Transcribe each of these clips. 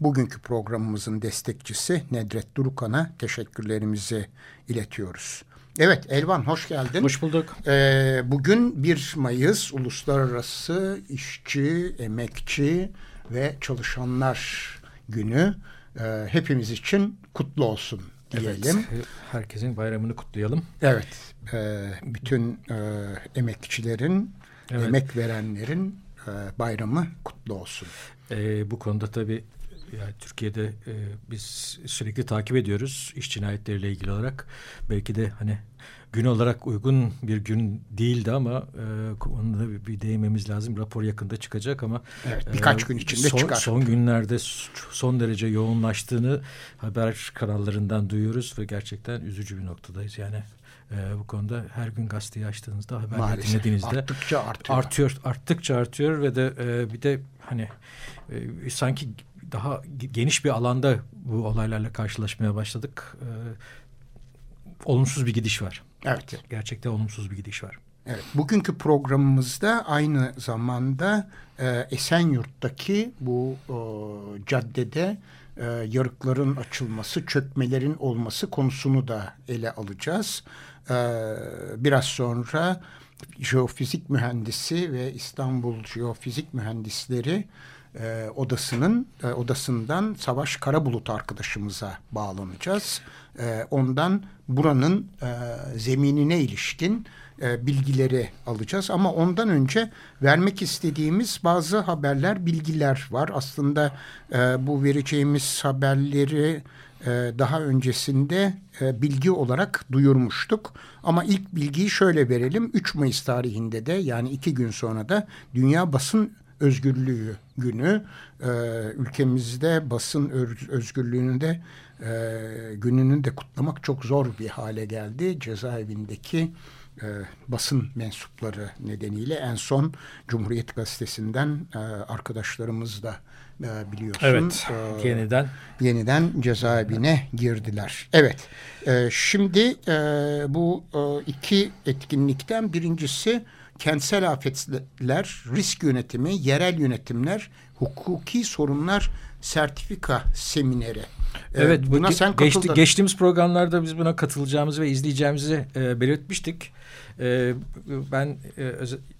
Bugünkü programımızın destekçisi Nedret Durukan'a teşekkürlerimizi iletiyoruz. Evet Elvan hoş geldin. Hoş bulduk. Ee, bugün 1 Mayıs Uluslararası İşçi, Emekçi ve Çalışanlar Günü. Ee, hepimiz için kutlu olsun diyelim. Evet, herkesin bayramını kutlayalım. Evet, e, bütün e, emekçilerin, evet. emek verenlerin e, bayramı kutlu olsun. E, bu konuda tabii yani Türkiye'de e, biz sürekli takip ediyoruz iş cinayetleriyle ilgili olarak. Belki de hani gün olarak uygun bir gün değildi ama e, onu da bir, değinmemiz lazım. Rapor yakında çıkacak ama evet, birkaç e, gün içinde son, çıkar. Son günlerde son derece yoğunlaştığını haber kanallarından duyuyoruz ve gerçekten üzücü bir noktadayız. Yani e, bu konuda her gün gazeteyi açtığınızda haber dinlediğinizde arttıkça artıyor. Artıyor, arttıkça artıyor ve de e, bir de hani e, sanki daha geniş bir alanda bu olaylarla karşılaşmaya başladık. E, olumsuz bir gidiş var. Evet. Gerçekten olumsuz bir gidiş var. Evet, bugünkü programımızda aynı zamanda e, Esenyurt'taki bu e, caddede e, yarıkların açılması, çökmelerin olması konusunu da ele alacağız. E, biraz sonra jeofizik mühendisi ve İstanbul Jeofizik Mühendisleri e, odasının e, odasından Savaş Karabulut arkadaşımıza bağlanacağız. E, ondan buranın e, zeminine ilişkin e, bilgileri alacağız. Ama ondan önce vermek istediğimiz bazı haberler, bilgiler var. Aslında e, bu vereceğimiz haberleri e, daha öncesinde e, bilgi olarak duyurmuştuk. Ama ilk bilgiyi şöyle verelim. 3 Mayıs tarihinde de yani iki gün sonra da Dünya Basın Özgürlüğü Günü. E, ülkemizde basın özgürlüğünü de e, gününü de kutlamak çok zor bir hale geldi. Cezaevindeki e, basın mensupları nedeniyle en son Cumhuriyet Gazetesi'nden e, arkadaşlarımız da e, biliyorsun. Evet, e, yeniden. Yeniden cezaevine girdiler. Evet, e, şimdi e, bu e, iki etkinlikten birincisi kentsel afetler, risk yönetimi, yerel yönetimler, hukuki sorunlar sertifika semineri. Ee, evet, buna ge sen geçti, geçtiğimiz programlarda biz buna katılacağımızı ve izleyeceğimizi e, belirtmiştik. E, ben e,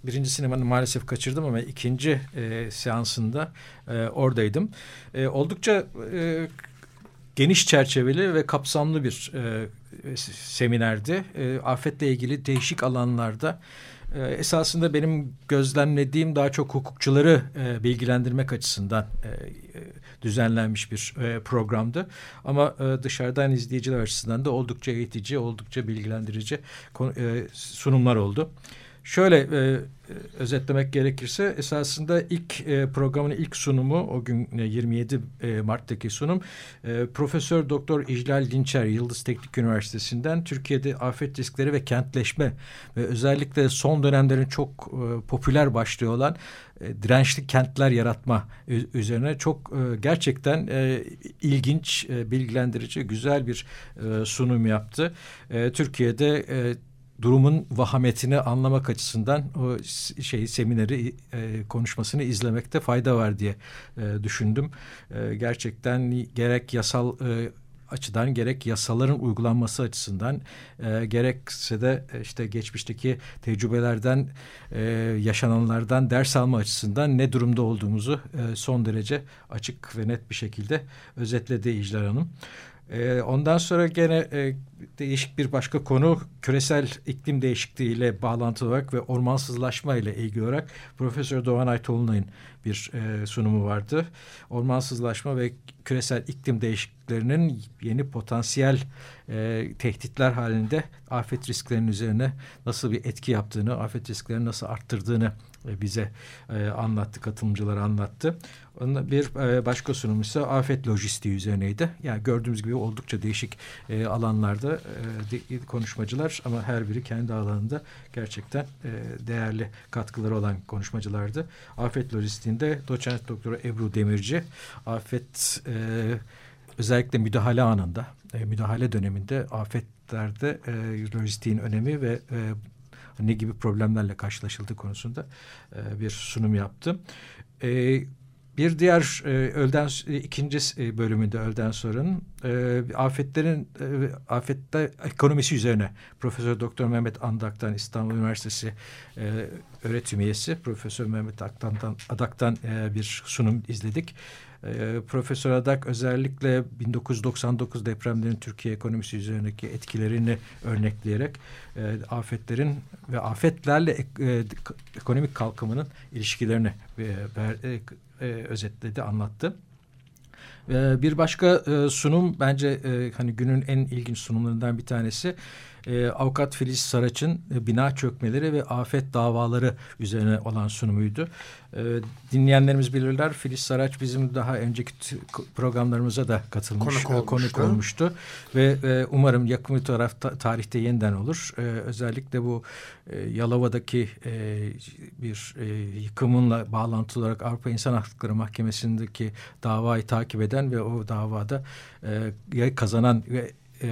birinci sinemanı maalesef kaçırdım ama ikinci e, seansında e, oradaydım. E, oldukça e, geniş çerçeveli ve kapsamlı bir e, seminerdi. E, afetle ilgili değişik alanlarda e, esasında benim gözlemlediğim daha çok hukukçuları e, bilgilendirmek açısından e, düzenlenmiş bir e, programdı. Ama e, dışarıdan izleyiciler açısından da oldukça eğitici, oldukça bilgilendirici e, sunumlar oldu. Şöyle e, özetlemek gerekirse esasında ilk e, programın ilk sunumu o gün e, 27 e, Mart'taki sunum e, Profesör Doktor İclal Dinçer Yıldız Teknik Üniversitesi'nden Türkiye'de afet riskleri ve kentleşme ve özellikle son dönemlerin çok e, popüler başlığı olan e, dirençli kentler yaratma üzerine çok e, gerçekten e, ilginç, e, bilgilendirici, güzel bir e, sunum yaptı. E, Türkiye'de e, durumun vahametini anlamak açısından o şey semineri e, konuşmasını izlemekte fayda var diye e, düşündüm. E, gerçekten gerek yasal e, açıdan gerek yasaların uygulanması açısından e, gerekse de e, işte geçmişteki tecrübelerden e, yaşananlardan ders alma açısından ne durumda olduğumuzu e, son derece açık ve net bir şekilde özetledi İclal Hanım. E, ondan sonra gene e, değişik bir başka konu küresel iklim değişikliği ile bağlantılı olarak ve ormansızlaşma ile ilgili olarak Profesör Doğan Aytolunay'ın bir e, sunumu vardı. Ormansızlaşma ve küresel iklim değişikliklerinin yeni potansiyel e, tehditler halinde afet risklerinin üzerine nasıl bir etki yaptığını, afet risklerini nasıl arttırdığını bize e, anlattı, katılımcılar anlattı. Onun bir e, başka sunum ise afet lojistiği üzerineydi. Yani gördüğümüz gibi oldukça değişik e, alanlarda e, de, konuşmacılar ama her biri kendi alanında gerçekten e, değerli katkıları olan konuşmacılardı. Afet lojistiğinde doçent doktoru Ebru Demirci afet e, özellikle müdahale anında, e, müdahale döneminde afetlerde e, lojistiğin önemi ve e, ne gibi problemlerle karşılaşıldığı konusunda e, bir sunum yaptı. E, bir diğer e, öğleden ikinci e, bölümünde öğleden sonranın e, afetlerin e, afette ekonomisi üzerine Profesör Doktor Mehmet Andak'tan İstanbul Üniversitesi e, öğretim üyesi Profesör Mehmet Adak'tan, Adak'tan e, bir sunum izledik. E, Profesör Adak özellikle 1999 depremlerin Türkiye ekonomisi üzerindeki etkilerini örnekleyerek e, afetlerin ve afetlerle e, ekonomik kalkımının ilişkilerini e, e, e, özetledi, anlattı. E, bir başka e, sunum bence e, hani günün en ilginç sunumlarından bir tanesi e, avukat Filiz Saraç'ın e, bina çökmeleri ve afet davaları üzerine olan sunumuydu. E, dinleyenlerimiz bilirler Filiz Saraç bizim daha önceki programlarımıza da katılmış, konuk olmuştu, konuk olmuştu. ve e, umarım yakın bir taraf ta, tarihte yeniden olur. E, özellikle bu e, Yalova'daki e, bir e, yıkımınla bağlantılı olarak Avrupa İnsan Hakları Mahkemesi'ndeki davayı takip eden ve o davada e, kazanan ve e,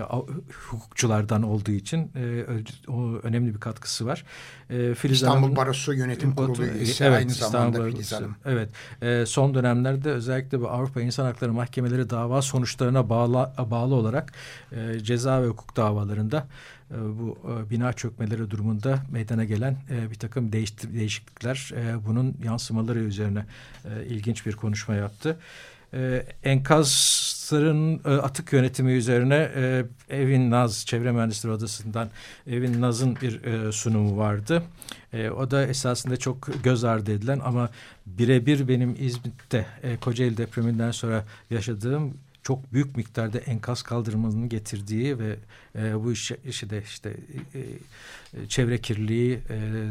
hukukçulardan olduğu için e, o önemli bir katkısı var. E, Filiz İstanbul Hanım, Barosu Yönetim Kurulu üyesi evet, aynı zamanda İstanbul Filiz Hanım. Evet. E, son dönemlerde özellikle bu Avrupa İnsan Hakları Mahkemeleri dava sonuçlarına bağlı, bağlı olarak e, ceza ve hukuk davalarında e, bu e, bina çökmeleri durumunda meydana gelen e, bir takım değişiklikler bunun yansımaları üzerine ilginç bir konuşma yaptı. E, enkazların e, atık yönetimi üzerine e, Evin Naz Çevre Mühendisleri Odası'ndan Evin Naz'ın bir e, sunumu vardı. O da esasında çok göz ardı edilen ama birebir benim İzmit'te Kocaeli depreminden sonra yaşadığım çok büyük miktarda enkaz kaldırmanın getirdiği ve e, bu iş, işi de işte e, e, çevre kirliliği, e,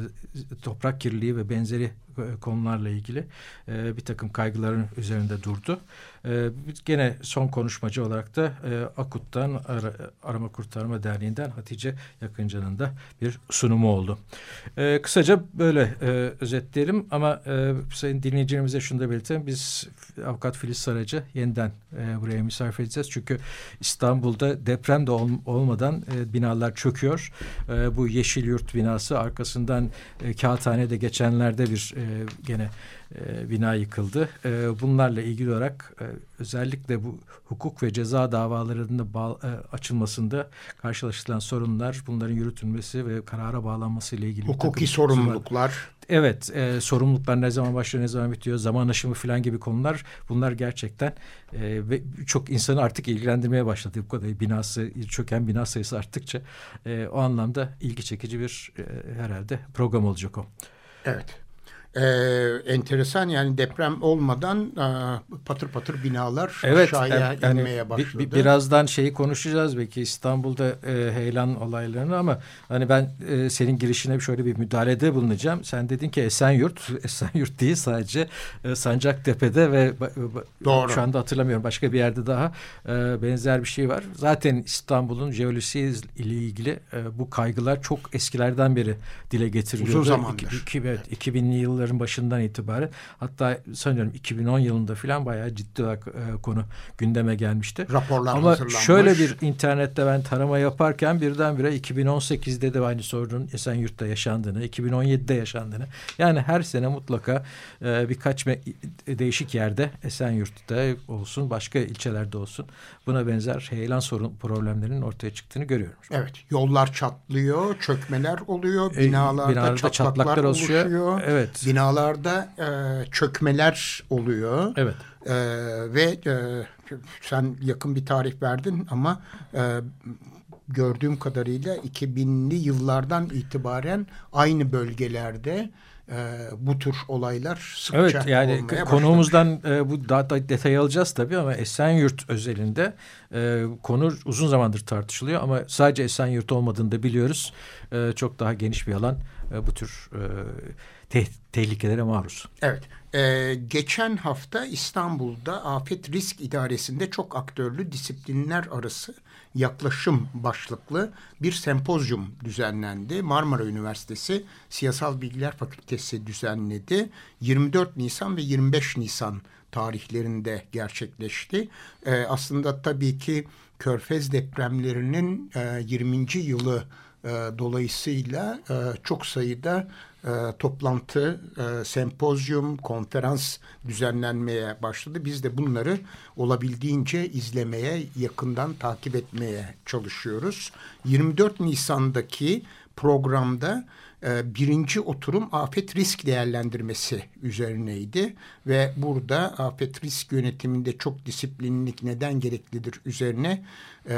toprak kirliliği ve benzeri e, konularla ilgili e, bir takım kaygıların üzerinde durdu. E, gene son konuşmacı olarak da e, AKUT'tan Ara, Arama Kurtarma Derneği'nden Hatice Yakıncı'nın da bir sunumu oldu. E, kısaca böyle e, özetleyelim ama e, sayın dinleyicilerimize şunu da belirtelim. Biz Avukat Filiz Saracı yeniden e, buraya misafir edeceğiz. Çünkü İstanbul'da deprem de ol, olmadan e, binalar çöküyor. E, bu Yeşil Yurt binası arkasından e, Kağıthane'de geçenlerde bir e, gene e, bina yıkıldı. E, bunlarla ilgili olarak e, özellikle bu hukuk ve ceza davalarında bağ, e, açılmasında karşılaşılan sorunlar, bunların yürütülmesi ve karara bağlanması ile ilgili hukuki sorumluluklar. Evet, e, sorumluluklar ne zaman başlıyor, ne zaman bitiyor, zaman aşımı falan gibi konular. Bunlar gerçekten e, ve çok insanı artık ilgilendirmeye başladı. Bu kadar binası, çöken bina sayısı arttıkça e, o anlamda ilgi çekici bir e, herhalde program olacak o. Evet e, enteresan yani deprem olmadan e, patır patır binalar evet, aşağıya yani, inmeye başladı. Bir, birazdan şeyi konuşacağız belki İstanbul'da e, heyelan olaylarını ama hani ben e, senin girişine şöyle bir müdahalede bulunacağım. Sen dedin ki Esenyurt, Esenyurt değil sadece e, Sancaktepe'de ve Doğru. şu anda hatırlamıyorum başka bir yerde daha e, benzer bir şey var. Zaten İstanbul'un jeolojisi ile ilgili e, bu kaygılar çok eskilerden beri dile getiriliyordu. Uzun zamandır. İki, iki, evet, 2000'li yıllar yılların başından itibaren hatta sanıyorum 2010 yılında falan bayağı ciddi olarak e, konu gündeme gelmişti. Raporlar Ama şöyle bir internette ben tarama yaparken birdenbire 2018'de de aynı sorunun Esenyurt'ta yaşandığını, 2017'de yaşandığını yani her sene mutlaka e, birkaç değişik yerde Esenyurt'ta olsun başka ilçelerde olsun buna benzer heyelan sorun problemlerinin ortaya çıktığını görüyorum. Evet yollar çatlıyor, çökmeler oluyor, binalarda, e, binalarda çatlaklar, çatlaklar oluşuyor. Evet binalarda e, çökmeler oluyor. Evet. E, ve e, sen yakın bir tarih verdin ama e, gördüğüm kadarıyla 2000'li yıllardan itibaren aynı bölgelerde e, bu tür olaylar sıkça Evet yani konuğumuzdan e, bu daha da detay alacağız tabii ama Esenyurt özelinde e, konu uzun zamandır tartışılıyor ama sadece Esenyurt olmadığını da biliyoruz. E, çok daha geniş bir alan e, bu tür e, te tehlikelere maruz. Evet. Ee, geçen hafta İstanbul'da Afet Risk İdaresi'nde çok aktörlü disiplinler arası yaklaşım başlıklı bir sempozyum düzenlendi. Marmara Üniversitesi Siyasal Bilgiler Fakültesi düzenledi. 24 Nisan ve 25 Nisan tarihlerinde gerçekleşti. Ee, aslında tabii ki Körfez depremlerinin e, 20. yılı e, dolayısıyla e, çok sayıda e, toplantı, e, sempozyum, konferans düzenlenmeye başladı. Biz de bunları olabildiğince izlemeye, yakından takip etmeye çalışıyoruz. 24 Nisan'daki programda e, birinci oturum afet risk değerlendirmesi üzerineydi ve burada afet risk yönetiminde çok disiplinlik neden gereklidir üzerine e,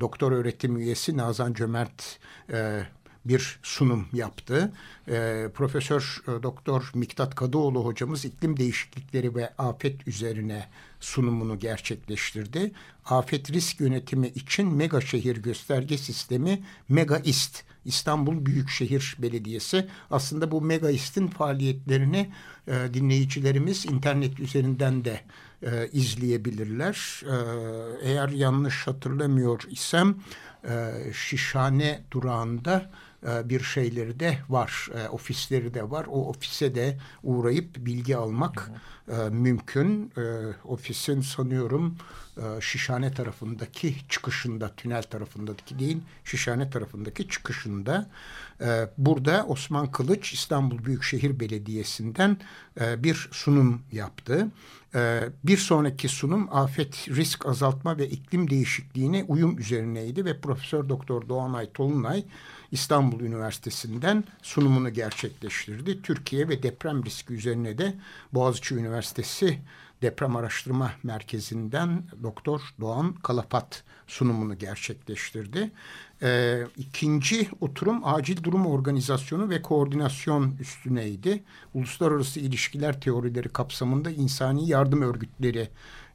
doktor öğretim üyesi Nazan Cömert e, bir sunum yaptı. E, Profesör e, Doktor Miktat Kadıoğlu hocamız iklim değişiklikleri ve afet üzerine sunumunu gerçekleştirdi. Afet risk yönetimi için mega şehir gösterge sistemi MegaIST İstanbul Büyükşehir Belediyesi aslında bu MegaIST'in faaliyetlerini e, dinleyicilerimiz internet üzerinden de e, izleyebilirler. E, eğer yanlış hatırlamıyor isem e, Şişhane durağında bir şeyleri de var, e, ofisleri de var. O ofise de uğrayıp bilgi almak hı. E, mümkün. Ofisin sanıyorum Şişhane tarafındaki çıkışında, tünel tarafındaki değil, Şişhane tarafındaki çıkışında. Burada Osman Kılıç İstanbul Büyükşehir Belediyesi'nden bir sunum yaptı. Bir sonraki sunum afet risk azaltma ve iklim değişikliğine uyum üzerineydi ve Profesör Doktor Doğanay Tolunay İstanbul Üniversitesi'nden sunumunu gerçekleştirdi. Türkiye ve deprem riski üzerine de Boğaziçi Üniversitesi Deprem Araştırma Merkezi'nden Doktor Doğan Kalapat sunumunu gerçekleştirdi. Ee, ikinci oturum acil durum organizasyonu ve koordinasyon üstüneydi. Uluslararası ilişkiler teorileri kapsamında insani yardım örgütleri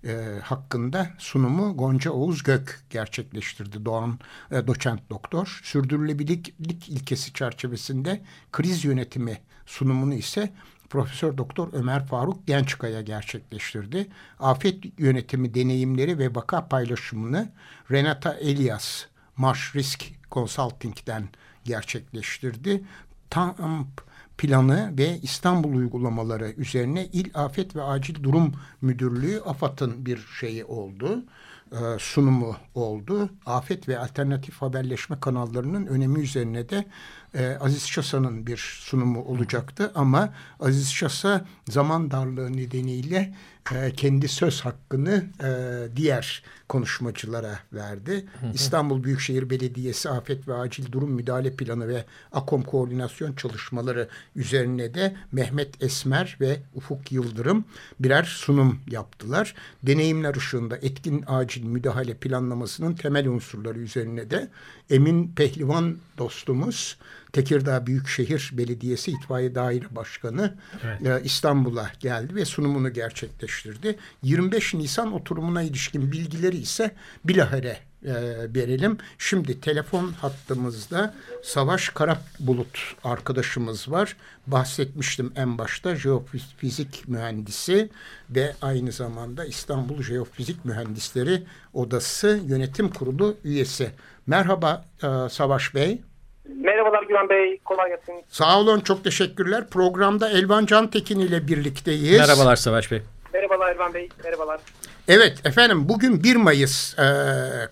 e, hakkında sunumu Gonca Oğuz Gök gerçekleştirdi. Doğan e, doçent doktor. Sürdürülebilirlik ilkesi çerçevesinde kriz yönetimi sunumunu ise Profesör Doktor Ömer Faruk Gençkaya gerçekleştirdi. Afet yönetimi deneyimleri ve vaka paylaşımını Renata Elias Marsh Risk Consulting'den gerçekleştirdi. Tam planı ve İstanbul uygulamaları üzerine İl Afet ve Acil Durum Müdürlüğü AFAD'ın bir şeyi oldu. E, sunumu oldu. Afet ve alternatif haberleşme kanallarının önemi üzerine de e, Aziz Şasa'nın bir sunumu olacaktı ama Aziz Şasa zaman darlığı nedeniyle kendi söz hakkını e, diğer konuşmacılara verdi. İstanbul Büyükşehir Belediyesi Afet ve Acil Durum Müdahale Planı ve AKOM koordinasyon çalışmaları üzerine de Mehmet Esmer ve Ufuk Yıldırım birer sunum yaptılar. Deneyimler ışığında etkin acil müdahale planlamasının temel unsurları üzerine de Emin Pehlivan dostumuz Tekirdağ Büyükşehir Belediyesi İtfaiye Daire Başkanı evet. e, İstanbul'a geldi ve sunumunu gerçekleştirdi. 25 Nisan oturumuna ilişkin bilgileri ise bilahare e, verelim. Şimdi telefon hattımızda Savaş Karabulut arkadaşımız var. Bahsetmiştim en başta jeofizik mühendisi ve aynı zamanda İstanbul Jeofizik Mühendisleri Odası Yönetim Kurulu üyesi. Merhaba e, Savaş Bey. Merhabalar Güven Bey, kolay gelsin. Sağ olun, çok teşekkürler. Programda Elvan Cantekin ile birlikteyiz. Merhabalar Savaş Bey. Merhabalar Elvan Bey, merhabalar. Evet efendim bugün 1 Mayıs e,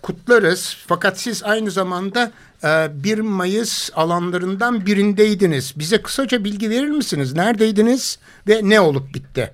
kutlarız. Fakat siz aynı zamanda e, 1 Mayıs alanlarından birindeydiniz. Bize kısaca bilgi verir misiniz? Neredeydiniz ve ne olup bitti?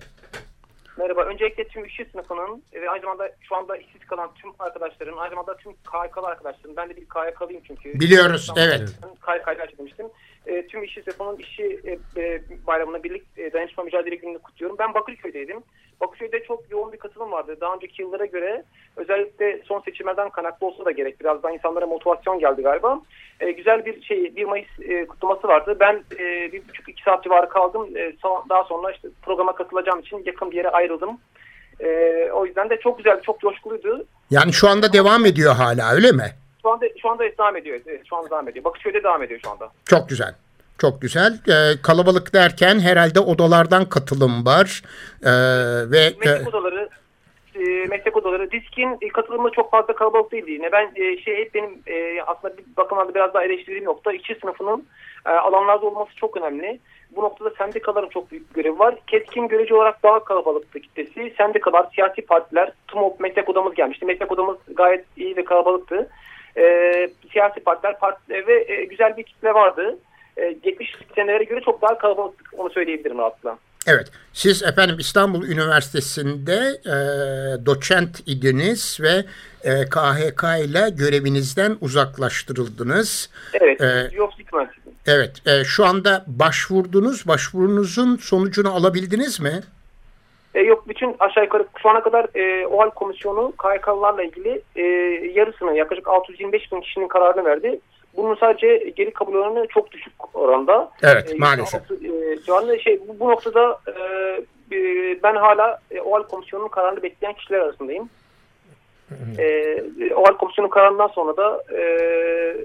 Merhaba. Öncelikle tüm işçi sınıfının ve aynı zamanda şu anda işsiz kalan tüm arkadaşların, aynı zamanda tüm KYK'lı arkadaşların, ben de bir KYK'lıyım çünkü. Biliyoruz, evet. KYK'yı açmıştım. e, tüm işçi sınıfının işçi e, e, bayramına birlik e, dayanışma mücadele gününü kutluyorum. Ben Bakırköy'deydim. Bakırköy'de çok yoğun bir katılım vardı. Daha önceki yıllara göre özellikle son seçimlerden kaynaklı olsa da gerek. Biraz daha insanlara motivasyon geldi galiba. E, güzel bir şey 1 Mayıs e, kutlaması vardı. Ben e, bir buçuk iki saat civarı kaldım. E, son, daha sonra işte programa katılacağım için yakın bir yere ayrıldım. E, o yüzden de çok güzel, çok coşkuluydu. Yani şu anda devam ediyor hala öyle mi? Şu anda şu anda devam ediyor. Evet, şu anda devam ediyor. Bakırköy'de devam ediyor şu anda. Çok güzel. Çok güzel. Ee, kalabalık derken herhalde odalardan katılım var. Ee, ve meslek e... odaları e, meslek odaları diskin e, katılımı çok fazla kalabalık değildi yine. Ben e, şey hep benim e, aslında bir bakımdan biraz daha eleştirdiğim nokta işçi sınıfının e, alanlarda olması çok önemli. Bu noktada sendikaların çok büyük görevi var. Keskin görece olarak daha kalabalıktı kitlesi. Sendikalar, siyasi partiler, TUMOP meslek odamız gelmişti. Meslek odamız gayet iyi ve kalabalıktı. E, siyasi partiler part ve e, güzel bir kitle vardı. E, geçmiş senelere göre çok daha kalabalık onu söyleyebilirim rahatlıkla. Evet, siz efendim İstanbul Üniversitesi'nde e, doçent idiniz ve e, KHK ile görevinizden uzaklaştırıldınız. Evet, ee, Evet, e, şu anda başvurdunuz, başvurunuzun sonucunu alabildiniz mi? E, yok, bütün aşağı yukarı şu ana kadar e, OHAL komisyonu KHK'larla ilgili e, yarısını yaklaşık 625 bin kişinin kararını verdi. Bunun sadece geri kabul oranı çok düşük oranda. Evet, e, maalesef. E, şu anda şey bu, bu noktada e, ben hala e, OHAL komisyonunun kararını bekleyen kişiler arasındayım. E, OHAL komisyonun kararından sonra da e,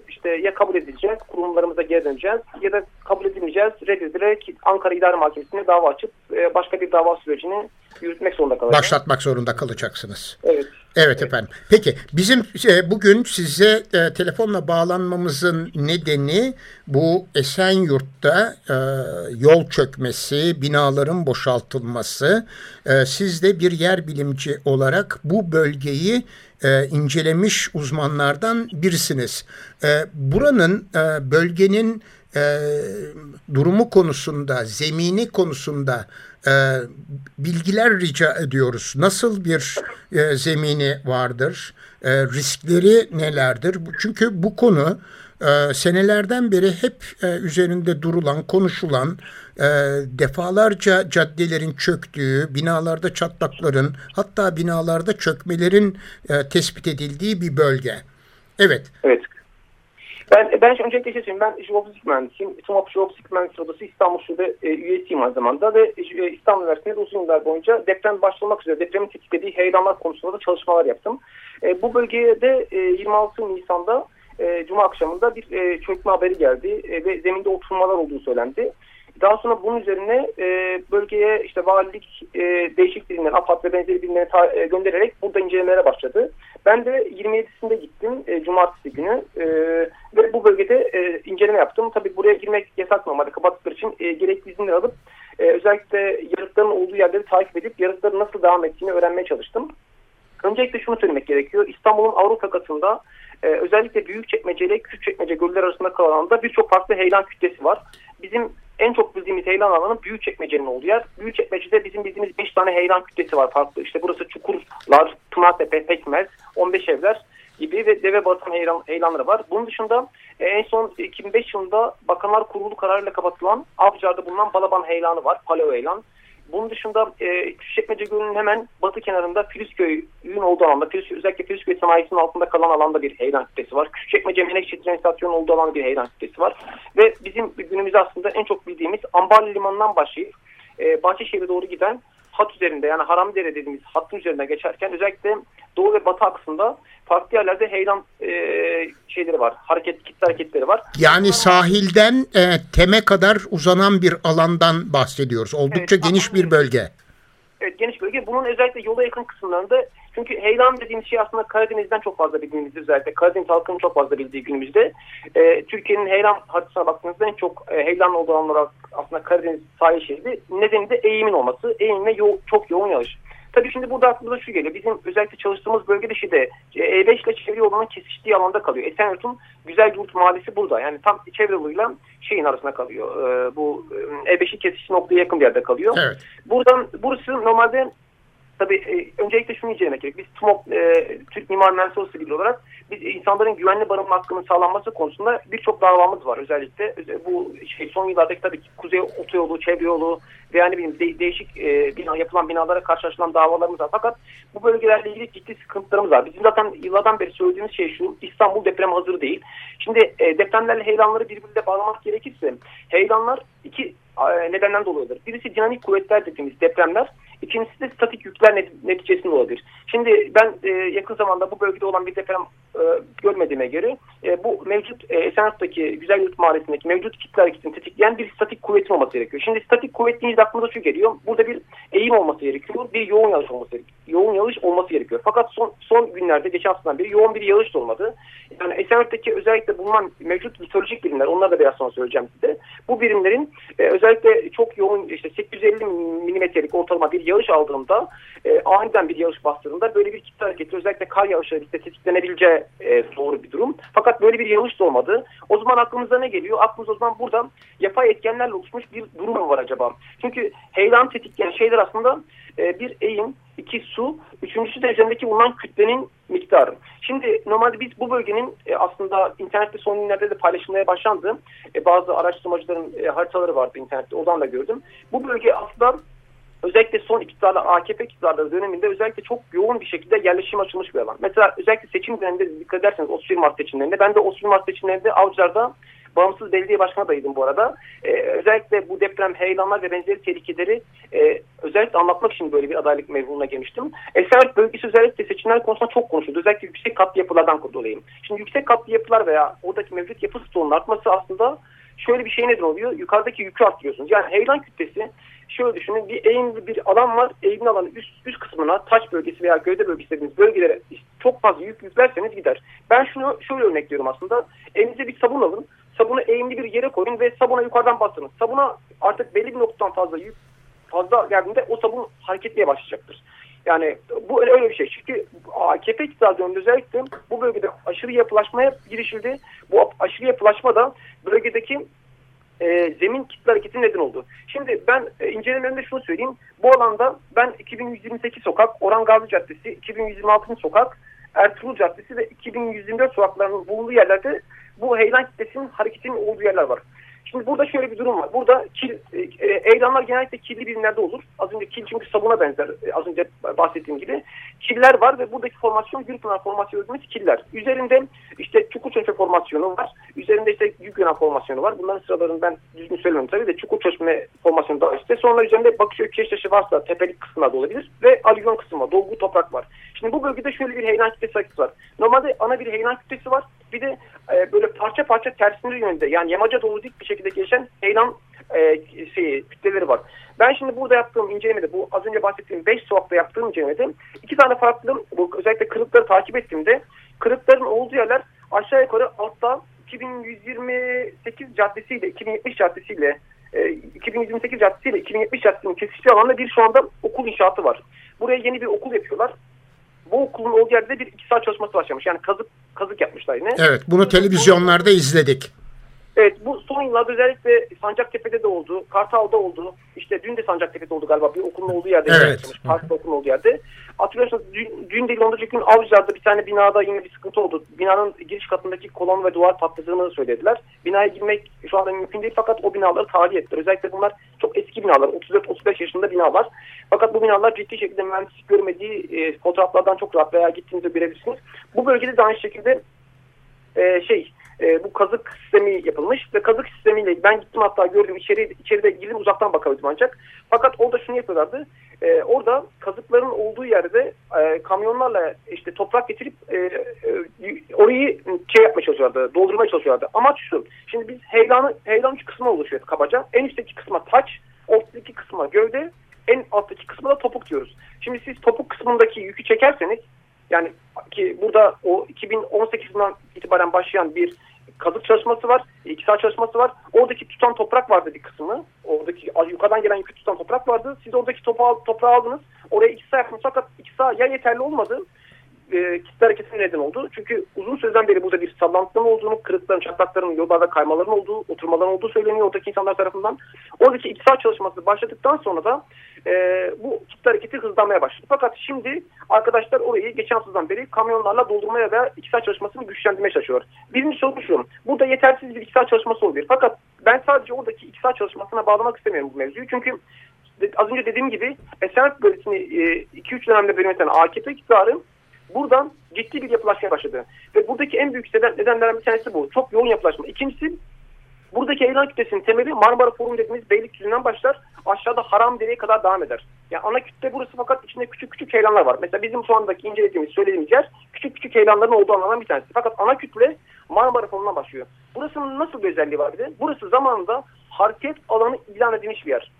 işte ya kabul edileceğiz, kurumlarımıza geri döneceğiz ya da kabul edilmeyeceğiz, reddedilerek Ankara İdare Mahkemesi'ne dava açıp e, başka bir dava sürecini yürütmek zorunda kalacağız. Başlatmak zorunda kalacaksınız. Evet. Evet efendim. Peki bizim e, bugün size e, telefonla bağlanmamızın nedeni bu Esenyurt'ta e, yol çökmesi, binaların boşaltılması. Siz de bir yer bilimci olarak bu bölgeyi incelemiş uzmanlardan birisiniz. Buranın bölgenin durumu konusunda, zemini konusunda e, bilgiler rica ediyoruz. Nasıl bir e, zemini vardır? E, riskleri nelerdir? Çünkü bu konu e, senelerden beri hep e, üzerinde durulan, konuşulan, e, defalarca caddelerin çöktüğü, binalarda çatlakların, hatta binalarda çökmelerin e, tespit edildiği bir bölge. Evet. Evet. Ben, ben öncelikle şey söyleyeyim. Ben jeofizik mühendisiyim. TUMOP Jeofizik Mühendisleri Odası İstanbul Şube e, üyesiyim aynı zamanda ve e, İstanbul Üniversitesi'nde uzun yıllar boyunca deprem başlamak üzere depremin tetiklediği heyelanlar konusunda da çalışmalar yaptım. E, bu bölgede e, 26 Nisan'da e, Cuma akşamında bir e, çökme haberi geldi e, ve zeminde oturmalar olduğu söylendi. Daha sonra bunun üzerine e, bölgeye işte valilik e, değişik birimler, AFAD ve benzeri birimleri e, göndererek burada incelemelere başladı. Ben de 27'sinde gittim e, cumartesi günü e, ve bu bölgede e, inceleme yaptım. Tabii buraya girmek yasak normalde kapattıkları için e, gerekli izinleri alıp e, özellikle yarıkların olduğu yerleri takip edip yarıkların nasıl devam ettiğini öğrenmeye çalıştım. Öncelikle şunu söylemek gerekiyor. İstanbul'un Avrupa katında e, özellikle Büyükçekmece ile Küçükçekmece göller arasında kalan alanda birçok farklı heyelan kütlesi var. Bizim en çok bildiğimiz heyelan alanı Büyükçekmece'nin olduğu yer. Büyükçekmece'de bizim bildiğimiz 5 tane heyelan kütlesi var farklı. İşte burası Çukurlar, Pınartepe, Pekmez, 15 evler gibi ve deve batan heyelan, heyelanları var. Bunun dışında e, en son 2005 yılında Bakanlar Kurulu kararıyla kapatılan Avcılar'da bulunan Balaban heyelanı var. Paleo heyelan. Bunun dışında e, Küçükçekmece Gölü'nün hemen batı kenarında Filizköy'ün olduğu alanda, Filiz, özellikle Filizköy sanayisinin altında kalan alanda bir heyelan kütlesi var. Küçükçekmece Menekşe Tren İstasyonu'nun olduğu alanda bir heyelan kütlesi var. Ve bizim günümüzde aslında en çok bildiğimiz Ambarlı Limanı'ndan başlayıp e, Bahçeşehir'e doğru giden hat üzerinde yani Haramdere dediğimiz hattın üzerinden geçerken özellikle doğu ve batı aksında farklı yerlerde heyelan e, şeyleri var. Hareket, kitle hareketleri var. Yani sahilden e, teme kadar uzanan bir alandan bahsediyoruz. Oldukça evet, geniş bir bölge. Evet geniş bölge. Bunun özellikle yola yakın kısımlarında çünkü heyelan dediğimiz şey aslında Karadeniz'den çok fazla bildiğimizde özellikle Karadeniz halkının çok fazla bildiği günümüzde. E, Türkiye'nin heyelan haritasına baktığınızda en çok e, heyelan olduğu alanlar aslında Karadeniz sahil şeridi. Nedeni de eğimin olması. Eğim ve yo çok yoğun yağış. Tabii şimdi burada aklımıza şu geliyor. Bizim özellikle çalıştığımız bölgede şeyde E5 ile çevre yolunun kesiştiği alanda kalıyor. Esenyurt'un Güzel Yurt Mahallesi burada. Yani tam çevre yoluyla şeyin arasında kalıyor. Ee, bu E5'i kesiştiği noktaya yakın bir yerde kalıyor. Evet. Buradan burası normalde tabii e, öncelikle şunu incelemek gerek. Biz TMOP, e, Türk Mimar Mühendisleri Birliği olarak biz insanların güvenli barınma hakkının sağlanması konusunda birçok davamız var özellikle. Bu şey, son yıllardaki tabii ki Kuzey Otoyolu, Çevre Yolu ve yani benim de, değişik e, bina, yapılan binalara karşı açılan davalarımız var. Fakat bu bölgelerle ilgili ciddi sıkıntılarımız var. Bizim zaten yıllardan beri söylediğimiz şey şu, İstanbul deprem hazır değil. Şimdi e, depremlerle heyelanları birbirine bağlamak gerekirse, heyelanlar iki e, nedenden dolayı olur. Birisi dinamik kuvvetler dediğimiz depremler, ikincisi de statik yükler neticesinde olabilir. Şimdi ben e, yakın zamanda bu bölgede olan bir deprem e, görmediğime göre e, bu mevcut e, Esenyurt'taki Güzel Yurt Mahallesi'ndeki mevcut kitle hareketini tetikleyen bir statik kuvvetin olması gerekiyor. Şimdi statik kuvvet deyince aklımıza şu geliyor. Burada bir eğim olması gerekiyor. Bir yoğun yağış olması gerekiyor. Yoğun yağış olması gerekiyor. Fakat son, son günlerde geçen haftadan beri yoğun bir yağış da olmadı. Yani Esenyurt'taki özellikle bulunan mevcut mitolojik birimler, onları da biraz sonra söyleyeceğim size. Bu birimlerin e, özellikle çok yoğun işte 850 milimetrelik ortalama bir yağış aldığında e, aniden bir yağış bastığında böyle bir kitle hareketi özellikle kar yağışları birlikte tetiklenebileceği e, doğru bir durum. Fakat böyle bir yağış da olmadı. O zaman aklımıza ne geliyor? Aklımız o zaman burada yapay etkenlerle oluşmuş bir durum mu var acaba? Çünkü heyelan tetikleyen şeyler aslında e, bir eğim, iki su, üçüncüsü de üzerindeki bulunan kütlenin miktarı. Şimdi normalde biz bu bölgenin e, aslında internette son günlerde de paylaşılmaya başlandı. E, bazı araştırmacıların e, haritaları vardı internette, oradan da gördüm. Bu bölge aslında özellikle son iktidarlar AKP iktidarları döneminde özellikle çok yoğun bir şekilde yerleşim açılmış bir alan. Mesela özellikle seçim döneminde dikkat ederseniz 31 Mart seçimlerinde ben de 31 Mart seçimlerinde Avcılar'da bağımsız belediye başkanı adayıydım bu arada. Ee, özellikle bu deprem, heyelanlar ve benzeri tehlikeleri e, özellikle anlatmak için böyle bir adaylık mevzuna gelmiştim. Esenyurt bölgesi özellikle seçimler konusunda çok konuşuldu. Özellikle yüksek katlı yapılardan dolayı. Şimdi yüksek katlı yapılar veya oradaki mevcut yapı stoğunun artması aslında şöyle bir şey neden oluyor? Yukarıdaki yükü arttırıyorsunuz. Yani heyelan kütlesi şöyle düşünün bir eğimli bir alan var. Eğimli alanın üst, üst kısmına taş bölgesi veya gövde bölgesi dediğimiz bölgelere çok fazla yük yüklerseniz gider. Ben şunu şöyle örnekliyorum aslında. Elinize bir sabun alın. Sabunu eğimli bir yere koyun ve sabuna yukarıdan bastırın. Sabuna artık belli bir noktadan fazla yük fazla geldiğinde o sabun hareketliye başlayacaktır. Yani bu öyle bir şey. Çünkü AKP iktidarı döneminde özellikle bu bölgede aşırı yapılaşmaya girişildi. Bu aşırı yapılaşma da bölgedeki e, zemin kitle hareketi neden oldu. Şimdi ben e, incelemelerinde şunu söyleyeyim. Bu alanda ben 2128 sokak, Orhan Gazi Caddesi, 2126. sokak, Ertuğrul Caddesi ve 2124 sokaklarının bulunduğu yerlerde bu heyelan kitlesinin hareketinin olduğu yerler var. Şimdi burada şöyle bir durum var. Burada kil, e, e, eylemler genellikle kirli birimlerde olur. Az önce kil çünkü sabuna benzer. E, az önce bahsettiğim gibi. Killer var ve buradaki formasyon Gürpınar formasyonu dediğimiz killer. Üzerinde işte Çukurçeşme formasyonu var. Üzerinde işte Gürpınar formasyonu var. Bunların sıralarını ben düzgün söylemem tabii de Çukurçeşme formasyonu da işte. Sonra üzerinde Bakışköy Keştaşı varsa tepelik kısımlarda olabilir. Ve alüvyon kısmı var. Dolgu toprak var. Şimdi bu bölgede şöyle bir heyelan sayısı var. Normalde ana bir heyelan kitlesi var. Bir de e, böyle parça parça tersine yönde yani yamaca doğru bir şekilde gelişen heyelan e, şeyi, kütleleri var. Ben şimdi burada yaptığım incelemede bu az önce bahsettiğim 5 sokakta yaptığım incelemede iki tane farklı bu özellikle kırıkları takip ettiğimde kırıkların olduğu yerler aşağı yukarı altta 2128 caddesi ile 2070 caddesi ile 2028 caddesi ile 2070 caddesinin kesiştiği alanda bir şu anda okul inşaatı var. Buraya yeni bir okul yapıyorlar bu okulun olduğu yerde bir iki saat çalışması başlamış. Yani kazık kazık yapmışlar yine. Evet bunu televizyonlarda izledik. Evet bu son yıllarda özellikle Sancaktepe'de de oldu, Kartal'da oldu. İşte dün de Sancaktepe'de oldu galiba bir okulun olduğu yerde. Evet. Parkta okulun olduğu yerde. Hatırlıyorsunuz dün, dün değil ondan gün Avcılar'da bir tane binada yine bir sıkıntı oldu. Binanın giriş katındaki kolon ve duvar patladığını söylediler. Binaya girmek şu anda mümkün değil fakat o binaları tahliye ettiler. Özellikle bunlar çok eski binalar. 34-35 yaşında binalar. Fakat bu binalar ciddi şekilde mühendislik görmediği e, fotoğraflardan çok rahat veya gittiğinizde görebilirsiniz. Bu bölgede de aynı şekilde e, şey e, bu kazık sistemi yapılmış ve kazık sistemiyle ben gittim hatta gördüm içeri, içeride girdim uzaktan bakabildim ancak. Fakat orada şunu yapıyorlardı. E, orada kazıkların olduğu yerde e, kamyonlarla işte toprak getirip e, e, orayı şey yapmaya çalışıyorlardı, doldurmaya çalışıyorlardı. Amaç şu. Şimdi biz heyelanı, heyelan üç kısmı oluşuyor kabaca. En üstteki kısma taç, ortadaki kısma gövde, en alttaki kısmına da topuk diyoruz. Şimdi siz topuk kısmındaki yükü çekerseniz yani ki burada o 2018'den itibaren başlayan bir kazık çalışması var. iki çalışması var. Oradaki tutan toprak vardı bir kısmı. Oradaki yukarıdan gelen yükü tutan toprak vardı. Siz oradaki toprağı, toprağı aldınız. Oraya iki saat yaptınız fakat iki saat ya yeterli olmadı e, kitle hareketine neden oldu. Çünkü uzun süreden beri burada bir sallantıların olduğunu, kırıkların, çatlakların, yollarda kaymaların olduğu, oturmaların olduğu söyleniyor oradaki insanlar tarafından. Oradaki iktisat çalışması başladıktan sonra da e, bu kitle hareketi hızlanmaya başladı. Fakat şimdi arkadaşlar orayı geçen haftadan beri kamyonlarla doldurmaya ve iktisat çalışmasını güçlendirmeye çalışıyor. Birinci soru şu, burada yetersiz bir iktisat çalışması oluyor. Fakat ben sadece oradaki iktisat çalışmasına bağlamak istemiyorum bu mevzuyu. Çünkü az önce dediğim gibi Esenyurt bölgesini 2-3 e, dönemde yöneten AKP iktidarı buradan ciddi bir yapılaşmaya başladı. Ve buradaki en büyük nedenlerden bir tanesi bu. Çok yoğun yapılaşma. İkincisi buradaki eylem kütlesinin temeli Marmara Forum dediğimiz Beylikdüzü'nden başlar. Aşağıda Haram Dere'ye kadar devam eder. Yani ana kütle burası fakat içinde küçük küçük heylanlar var. Mesela bizim şu andaki incelediğimiz, söylediğimiz yer küçük küçük heylanların olduğu alanlardan bir tanesi. Fakat ana kütle Marmara Forum'dan başlıyor. Burasının nasıl bir özelliği var bir de? Burası zamanında hareket alanı ilan edilmiş bir yer.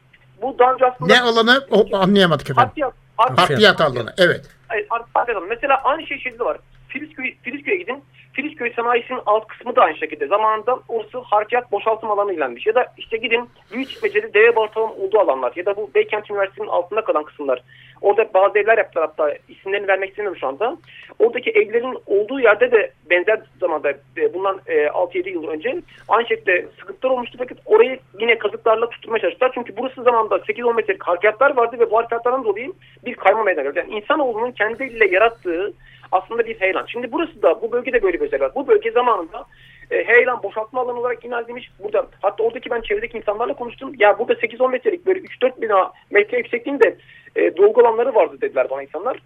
Bu daha önce aslında... Ne alanı? O, anlayamadık efendim. Harfiyat, harfiyat, harfiyat alanı. Evet. Evet, harfiyat alanı. Mesela aynı şey şeyde var. Filizköy, Filizköy'e gidin. Filizköy sanayisinin alt kısmı da aynı şekilde. Zamanında orası harfiyat boşaltım alanı ilanmış. Ya da işte gidin Büyük Beceri Deve Bartal'ın olduğu alanlar. Ya da bu Beykent Üniversitesi'nin altında kalan kısımlar. Orada bazı evler yaptılar hatta isimlerini vermek istemiyorum şu anda. Oradaki evlerin olduğu yerde de benzer zamanda e, bundan e, 6-7 yıl önce aynı şekilde sıkıntılar olmuştu fakat orayı yine kazıklarla tutturmaya çalıştılar. Çünkü burası zamanda 8-10 metrelik harfiyatlar vardı ve bu harfiyatlardan dolayı bir kayma meydana geldi. Yani insanoğlunun kendi eliyle yarattığı aslında bir heyelan. Şimdi burası da bu bölgede böyle bir özellik var. Bu bölge zamanında e, heyelan boşaltma alanı olarak inal demiş. Burada hatta oradaki ben çevredeki insanlarla konuştum. Ya burada 8-10 metrelik böyle 3-4 bina metre yüksekliğinde e, dolgu alanları vardı dediler bana insanlar.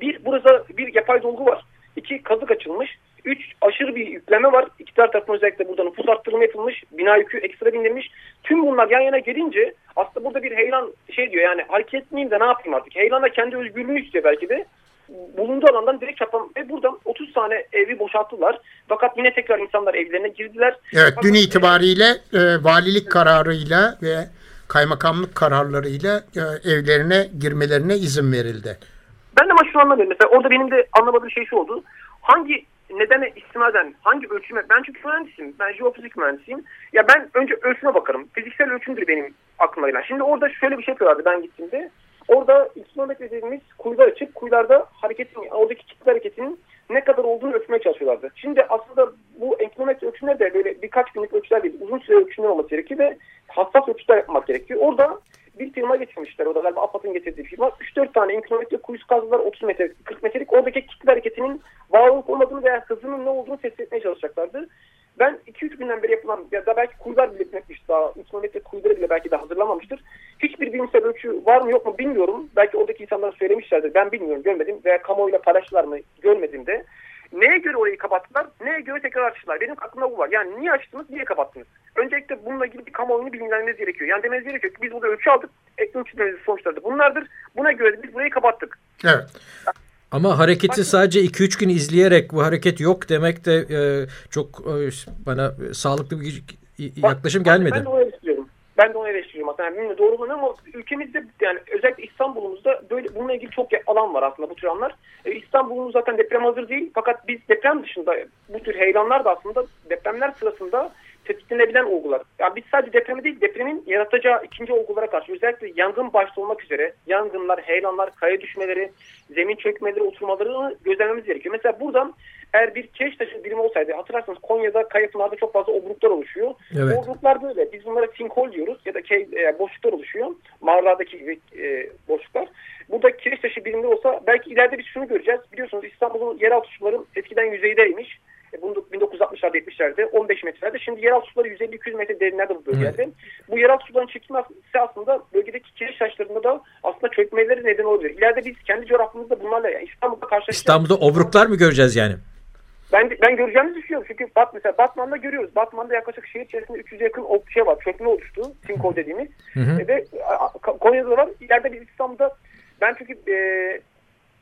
Bir, burada bir yapay dolgu var. İki, kazık açılmış. Üç, aşırı bir yükleme var. İktidar tarafından özellikle burada nüfus arttırımı yapılmış. Bina yükü ekstra bindirilmiş. Tüm bunlar yan yana gelince aslında burada bir heyelan şey diyor yani hareket etmeyeyim de ne yapayım artık. Heyelan da kendi özgürlüğünü istiyor belki de bulunduğu alandan direkt çarpma ve buradan 30 tane evi boşalttılar. Fakat yine tekrar insanlar evlerine girdiler. Evet Fakat, dün itibariyle e, valilik kararıyla ve kaymakamlık kararlarıyla e, evlerine girmelerine izin verildi. Ben de ama şu anlamıyorum. Mesela orada benim de anlamadığım şey şu oldu. Hangi nedene istinaden, hangi ölçüme, ben çünkü mühendisim, ben jeofizik mühendisiyim. Ya ben önce ölçüme bakarım. Fiziksel ölçümdür benim aklıma gelen. Şimdi orada şöyle bir şey yapıyorlardı ben gittiğimde. Orada 2 kilometre dediğimiz kuyular açıp kuyularda hareketin, oradaki kitle hareketinin ne kadar olduğunu ölçmeye çalışıyorlardı. Şimdi aslında bu enkilometre ölçümler de böyle birkaç günlük ölçüler değil, uzun süre ölçümler olması gerekiyor ve hassas ölçüler yapmak gerekiyor. Orada bir firma getirmişler. O da galiba AFAD'ın getirdiği firma. 3-4 tane enkilometre kuyusu kazdılar 30 metre, 40 metrelik. Oradaki kitle hareketinin var olup olmadığını veya hızının ne olduğunu tespit etmeye çalışacaklardı. Ben 2-3 günden beri yapılan ya da belki kuyular bile bitmemiş daha 3 kilometre kuyuları bile belki de hazırlamamıştır. Hiçbir bilimsel ölçü var mı yok mu bilmiyorum. Belki oradaki insanlar söylemişlerdir. Ben bilmiyorum görmedim veya kamuoyuyla paylaştılar mı görmedim de. Neye göre orayı kapattılar? Neye göre tekrar açtılar? Benim aklımda bu var. Yani niye açtınız, niye kapattınız? Öncelikle bununla ilgili bir kamuoyunu bilinmemiz gerekiyor. Yani demeniz gerekiyor ki biz burada ölçü aldık. Ölçülerimizin sonuçları da bunlardır. Buna göre biz burayı kapattık. Evet. Ama hareketi sadece 2-3 gün izleyerek bu hareket yok demek de e, çok e, bana sağlıklı bir yaklaşım gelmedi. Ben de onu eleştiriyorum. Ben de onu eleştiriyorum aslında. Yani doğru mu ama ülkemizde yani özellikle İstanbul'umuzda böyle bununla ilgili çok alan var aslında bu tür alanlar. E, İstanbul'umuz zaten deprem hazır değil. Fakat biz deprem dışında bu tür heyelanlar da aslında depremler sırasında tetiklenebilen olgular. Yani biz sadece depremi değil, depremin yaratacağı ikinci olgulara karşı özellikle yangın başta olmak üzere yangınlar, heyelanlar, kaya düşmeleri, zemin çökmeleri, oturmalarını gözlememiz gerekiyor. Mesela buradan eğer bir keş taşı birimi olsaydı hatırlarsanız Konya'da kayıplarda çok fazla obruklar oluşuyor. Evet. Obruklar böyle. Biz bunlara sinkhole diyoruz ya da key, e, boşluklar oluşuyor. Mağaralardaki gibi e, boşluklar. Burada kireç taşı birimleri olsa belki ileride biz şunu göreceğiz. Biliyorsunuz İstanbul'un yeraltı suları eskiden yüzeydeymiş. E, bunu 1960'larda 70'lerde 15 metrelerde. Şimdi yeraltı suları 150-200 metre derinlerde bu bölgelerde. Evet. Bu yeraltı suların çekilmesi aslında bölgedeki kireç taşlarında da aslında çökmeleri neden olabilir. İleride biz kendi coğrafyamızda bunlarla yani İstanbul'da karşılaşacağız. İstanbul'da obruklar mı göreceğiz yani? Ben ben göreceğimizi düşünüyorum. Çünkü Bat, mesela Batman'da görüyoruz. Batman'da yaklaşık şehir içerisinde 300 yakın şey var. Çökme oluştu. Sinkhole dediğimiz. Hı hı. E, ve Konya'da var. İleride bir İstanbul'da ben çünkü e,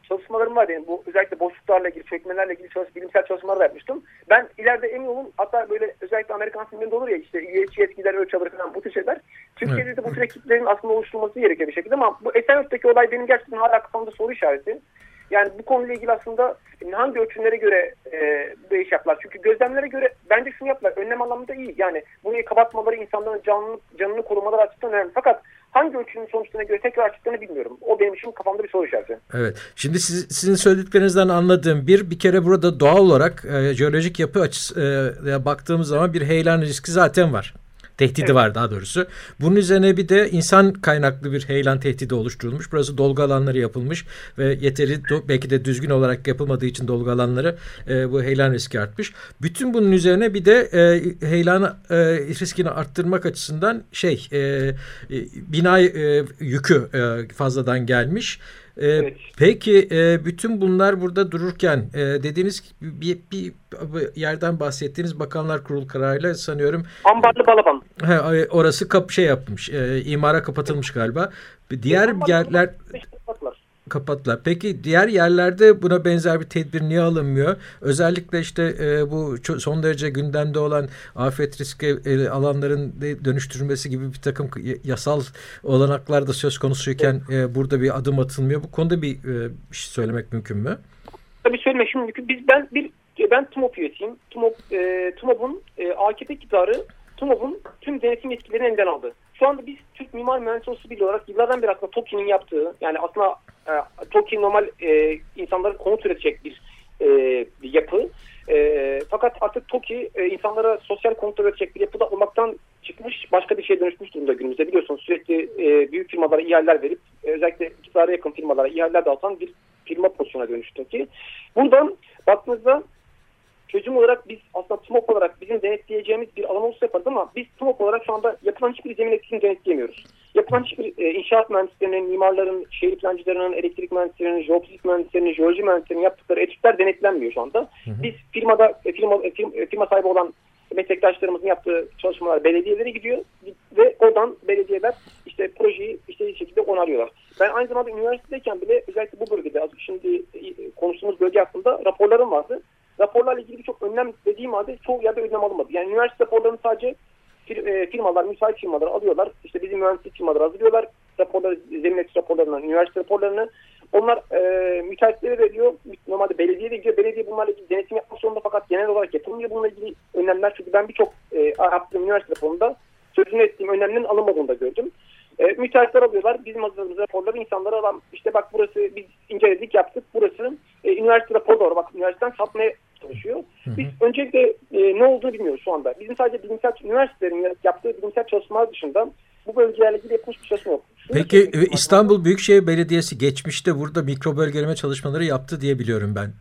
çalışmalarım var benim. Bu özellikle boşluklarla ilgili, çökmelerle ilgili çalış, bilimsel çalışmalar da yapmıştım. Ben ileride emin olun hatta böyle özellikle Amerikan filmlerinde olur ya işte üyeci etkiler ölçü alır falan bu tür şeyler. Türkiye'de evet. de bu tür ekiplerin aslında oluşturulması gerekiyor bir şekilde ama bu Esenyurt'taki olay benim gerçekten hala kafamda soru işareti. Yani bu konuyla ilgili aslında hangi ölçümlere göre e, bu iş yaptılar? Çünkü gözlemlere göre bence şunu yaptılar. Önlem anlamında iyi. Yani burayı kapatmaları insanların canını, canını korumaları açısından önemli. Fakat hangi ölçünün sonuçlarına göre tekrar çıktığını bilmiyorum. O benim için kafamda bir soru işareti. Evet. Şimdi siz, sizin söylediklerinizden anladığım bir bir kere burada doğal olarak e, jeolojik yapı açısı e, baktığımız zaman bir heyelan riski zaten var. Tehdidi evet. var daha doğrusu. Bunun üzerine bir de insan kaynaklı bir heyelan tehdidi oluşturulmuş. Burası dolgu alanları yapılmış ve yeteri belki de düzgün olarak yapılmadığı için dolgu alanları e, bu heyelan riski artmış. Bütün bunun üzerine bir de e, heyelan e, riskini arttırmak açısından şey e, e, bina e, yükü e, fazladan gelmiş. Ee, evet. Peki e, bütün bunlar burada dururken e, dediğiniz bir, bir yerden bahsettiğiniz Bakanlar Kurulu kararıyla sanıyorum. Ambarlı Balaban. He, orası kap şey yapmış. E, imara kapatılmış galiba. Diğer yerler kapattılar. Peki diğer yerlerde buna benzer bir tedbir niye alınmıyor? Özellikle işte e, bu son derece gündemde olan afet riski e, alanların dönüştürülmesi gibi bir takım yasal olanaklar da söz konusuyken e, burada bir adım atılmıyor. Bu konuda bir, e, bir şey söylemek mümkün mü? Tabii söylemek mümkün. Biz ben bir ben TUMOP üyesiyim. TUMOP, e, TUMOP'un e, AKP iktidarı TUMOP'un tüm denetim yetkilerini elinden aldı. Şu anda biz Türk Mimar Mühendisliği Birliği olarak yıllardan beri aslında TOKİ'nin yaptığı yani aslında e, TOKİ normal e, insanlara konut üretecek bir, e, bir yapı. E, fakat artık TOKİ e, insanlara sosyal konut üretecek bir yapıda olmaktan çıkmış başka bir şeye dönüşmüş durumda günümüzde. Biliyorsunuz sürekli e, büyük firmalara ihaleler verip e, özellikle iktidara yakın firmalara ihaleler dağıtan bir firma pozisyona dönüştü TOKİ. Buradan baktığınızda çözüm olarak biz aslında TMOP olarak bizim denetleyeceğimiz bir alan olsa yaparız ama biz TMOP olarak şu anda yapılan hiçbir zemin etkisini denetleyemiyoruz. Yapılan hiçbir e, inşaat mühendislerinin, mimarların, şehir plancılarının, elektrik mühendislerinin, jeofizik mühendislerinin, jeoloji mühendislerinin yaptıkları etütler denetlenmiyor şu anda. Hı hı. Biz firmada e, firma, e, firma, firma sahibi olan meslektaşlarımızın yaptığı çalışmalar belediyelere gidiyor ve oradan belediyeler işte projeyi işte şekilde onarıyorlar. Ben aynı zamanda üniversitedeyken bile özellikle bu bölgede şimdi konuştuğumuz bölge hakkında raporlarım vardı raporlarla ilgili birçok önlem dediğim halde çoğu yerde önlem alınmadı. Yani üniversite raporlarını sadece e, firmalar, müsait firmalar alıyorlar. İşte bizim mühendislik firmaları hazırlıyorlar. Raporları, zemin raporlarını, üniversite raporlarını. Onlar e, müteahhitlere veriyor. Normalde belediye de gidiyor. Belediye bunlarla ilgili denetim yapmak zorunda fakat genel olarak yapılmıyor bununla ilgili önlemler. Çünkü ben birçok e, yaptığım üniversite raporunda sözünü ettiğim önlemlerin alınmadığını da gördüm. E, müteahhitler alıyorlar. Bizim hazırladığımız raporları insanlara alan işte bak burası biz inceledik yaptık. Burası e, üniversite raporu doğru. Bak üniversiteden satmaya çalışıyor. Biz öncelikle e, ne olduğunu bilmiyoruz şu anda. Bizim sadece bilimsel üniversitelerin yaptığı bilimsel çalışmalar dışında bu bölgelerle ilgili yapılmış bir çalışma yok. Şunu Peki e, İstanbul Büyükşehir Belediyesi geçmişte burada mikro bölgeleme çalışmaları yaptı diye biliyorum ben.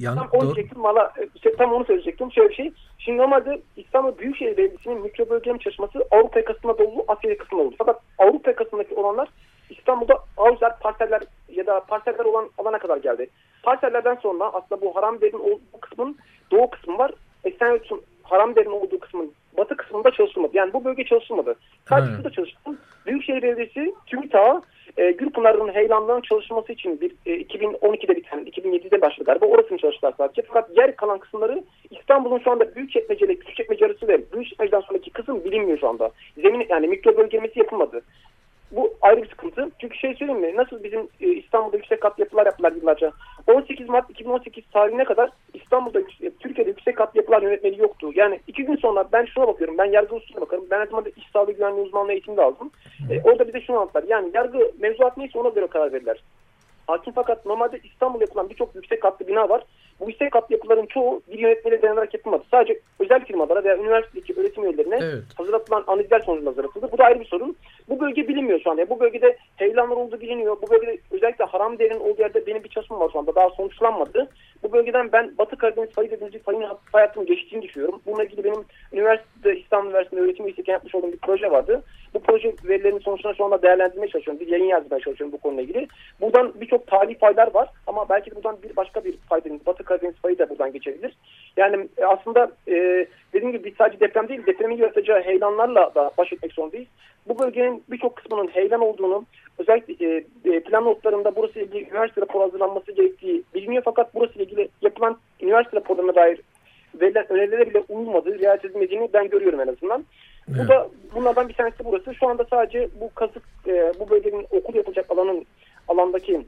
Yan, tam onu diyecektim valla e, tam onu söyleyecektim. Şöyle bir şey. Şimdi normalde İstanbul Büyükşehir Belediyesi'nin mikro bölgeleme çalışması Avrupa yakasında dolu, Asya yakasında oldu. Fakat Avrupa yakasındaki olanlar İstanbul'da avcılar, parseller ya da parseller olan alana kadar geldi. Parsellerden sonra aslında bu haram derin olduğu kısmın doğu kısmı var. Esenyurt'un haram derin olduğu kısmın batı kısmında çalışılmadı. Yani bu bölge çalışılmadı. Sadece da çalıştı. Büyükşehir Belediyesi TÜBİTAK'a e, Gülpınar'ın heyelanlarının çalışılması için bir e, 2012'de biten, 2007'de başladı galiba. Orasını çalıştılar sadece. Fakat yer kalan kısımları İstanbul'un şu anda Büyükçekmece ile Küçükçekmece arası ve Büyükçekmece'den sonraki kısım bilinmiyor şu anda. Zemin yani mikro bölgemesi yapılmadı bu ayrı bir sıkıntı. Çünkü şey söyleyeyim mi? Nasıl bizim e, İstanbul'da yüksek kat yapılar yaptılar yıllarca. 18 Mart 2018 tarihine kadar İstanbul'da, Türkiye'de yüksek kat yapılar yönetmeliği yoktu. Yani iki gün sonra ben şuna bakıyorum. Ben yargı usulüne bakarım. Ben zamanda iş sağlığı güvenliği uzmanlığı eğitimi de aldım. E, orada bize şunu anlattılar. Yani yargı mevzuat neyse ona göre karar verirler. Hakim fakat normalde İstanbul'da yapılan birçok yüksek katlı bina var. Bu yüksek katlı yapıların çoğu bir yönetmeliğe dayanarak yapılmadı. Sadece özel firmalara veya üniversitedeki öğretim üyelerine evet. hazırlatılan analizler sonucunda hazırlatıldı. Bu da ayrı bir sorun. Bu bölge bilinmiyor şu anda. Bu bölgede heyelanlar olduğu biliniyor. Bu bölgede özellikle haram değerin olduğu yerde benim bir çalışmam var şu anda. Daha sonuçlanmadı. Bu bölgeden ben Batı Karadeniz fayı dediğimiz fayın hayatımın geçtiğini düşünüyorum. Bununla ilgili benim üniversitede İstanbul Üniversitesi'nde öğretim üyesiyken yapmış olduğum bir proje vardı. Bu proje verilerinin sonuçlarını şu anda değerlendirmeye çalışıyorum. Bir yayın yazmaya çalışıyorum bu konuyla ilgili. Buradan birçok tarihi faydalar var ama belki buradan bir başka bir faydanın Batı Karadeniz fayı da buradan geçebilir. Yani e, aslında e, dediğim gibi biz sadece deprem değil depremin yaratacağı heyelanlarla da baş etmek zorundayız. Bu bölgenin birçok kısmının heyelan olduğunu özellikle e, e plan notlarında burası ilgili üniversite raporu hazırlanması gerektiği biliniyor fakat burası ile ilgili yapılan üniversite raporlarına dair verilen önerilere bile uyulmadığı, riayet edilmediğini ben görüyorum en azından. Evet. Bu da bunlardan bir tanesi burası. Şu anda sadece bu kazık, e, bu bölgenin okul yapılacak alanın alandaki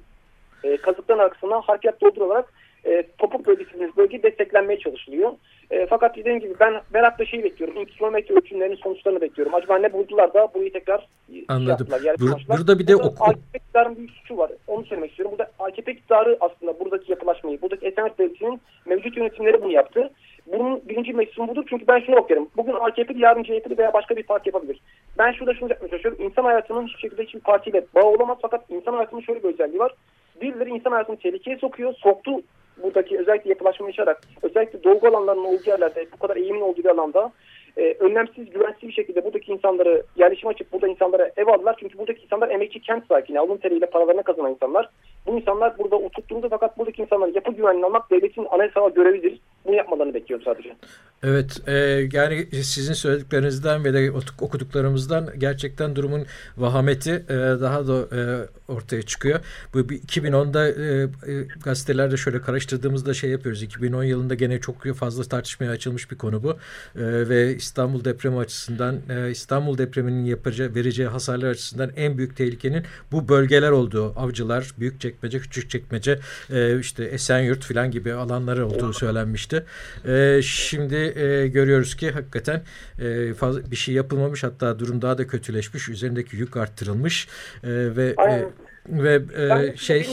e, kazıkların arkasına harfiyat doldurularak e, topuk bölgesi bölge desteklenmeye çalışılıyor. E, fakat dediğim gibi ben merakla şeyi bekliyorum. İlk kilometre ölçümlerinin sonuçlarını bekliyorum. Acaba ne buldular da burayı tekrar Anladım. Şey Bur burada bir de burada oku. AKP iktidarın bir suçu var. Onu söylemek istiyorum. Burada AKP iktidarı aslında buradaki yapılaşmayı, buradaki Esenyurt Devleti'nin mevcut yönetimleri bunu yaptı. Bunun birinci mesulü budur. Çünkü ben şunu okuyorum. Bugün AKP'li, yarın CHP'li veya başka bir parti yapabilir. Ben şurada şunu yapmaya çalışıyorum. İnsan hayatının hiçbir şekilde hiçbir partiyle bağ olamaz. Fakat insan hayatının şöyle bir özelliği var. Birileri insan hayatını tehlikeye sokuyor. Soktu buradaki özellikle yapılaşma yaşarak özellikle dolgu alanlarının olduğu yerlerde bu kadar eğimin olduğu bir alanda e, önlemsiz, güvensiz bir şekilde buradaki insanları yerleşim açıp burada insanlara ev aldılar. Çünkü buradaki insanlar emekçi kent sakini, alın teriyle paralarını kazanan insanlar. Bu insanlar burada oturttuğunda fakat buradaki insanların yapı güvenliğini almak devletin anayasal görevidir. Bunu yapmalarını bekliyorum sadece. Evet, e, yani sizin söylediklerinizden ve de okuduklarımızdan gerçekten durumun vahameti e, daha da e, ortaya çıkıyor. Bu 2010'da e, e, gazetelerde şöyle karıştırdığımızda şey yapıyoruz. 2010 yılında gene çok fazla tartışmaya açılmış bir konu bu. E, ve İstanbul depremi açısından e, İstanbul depreminin yapacağı vereceği hasarlar açısından en büyük tehlikenin bu bölgeler olduğu. Avcılar, Büyükçekmece, Küçükçekmece, e, işte Esenyurt falan gibi alanlar olduğu söylenmişti. E, şimdi e, görüyoruz ki hakikaten e, fazla bir şey yapılmamış hatta durum daha da kötüleşmiş. Üzerindeki yük arttırılmış e, ve e, ve e, şey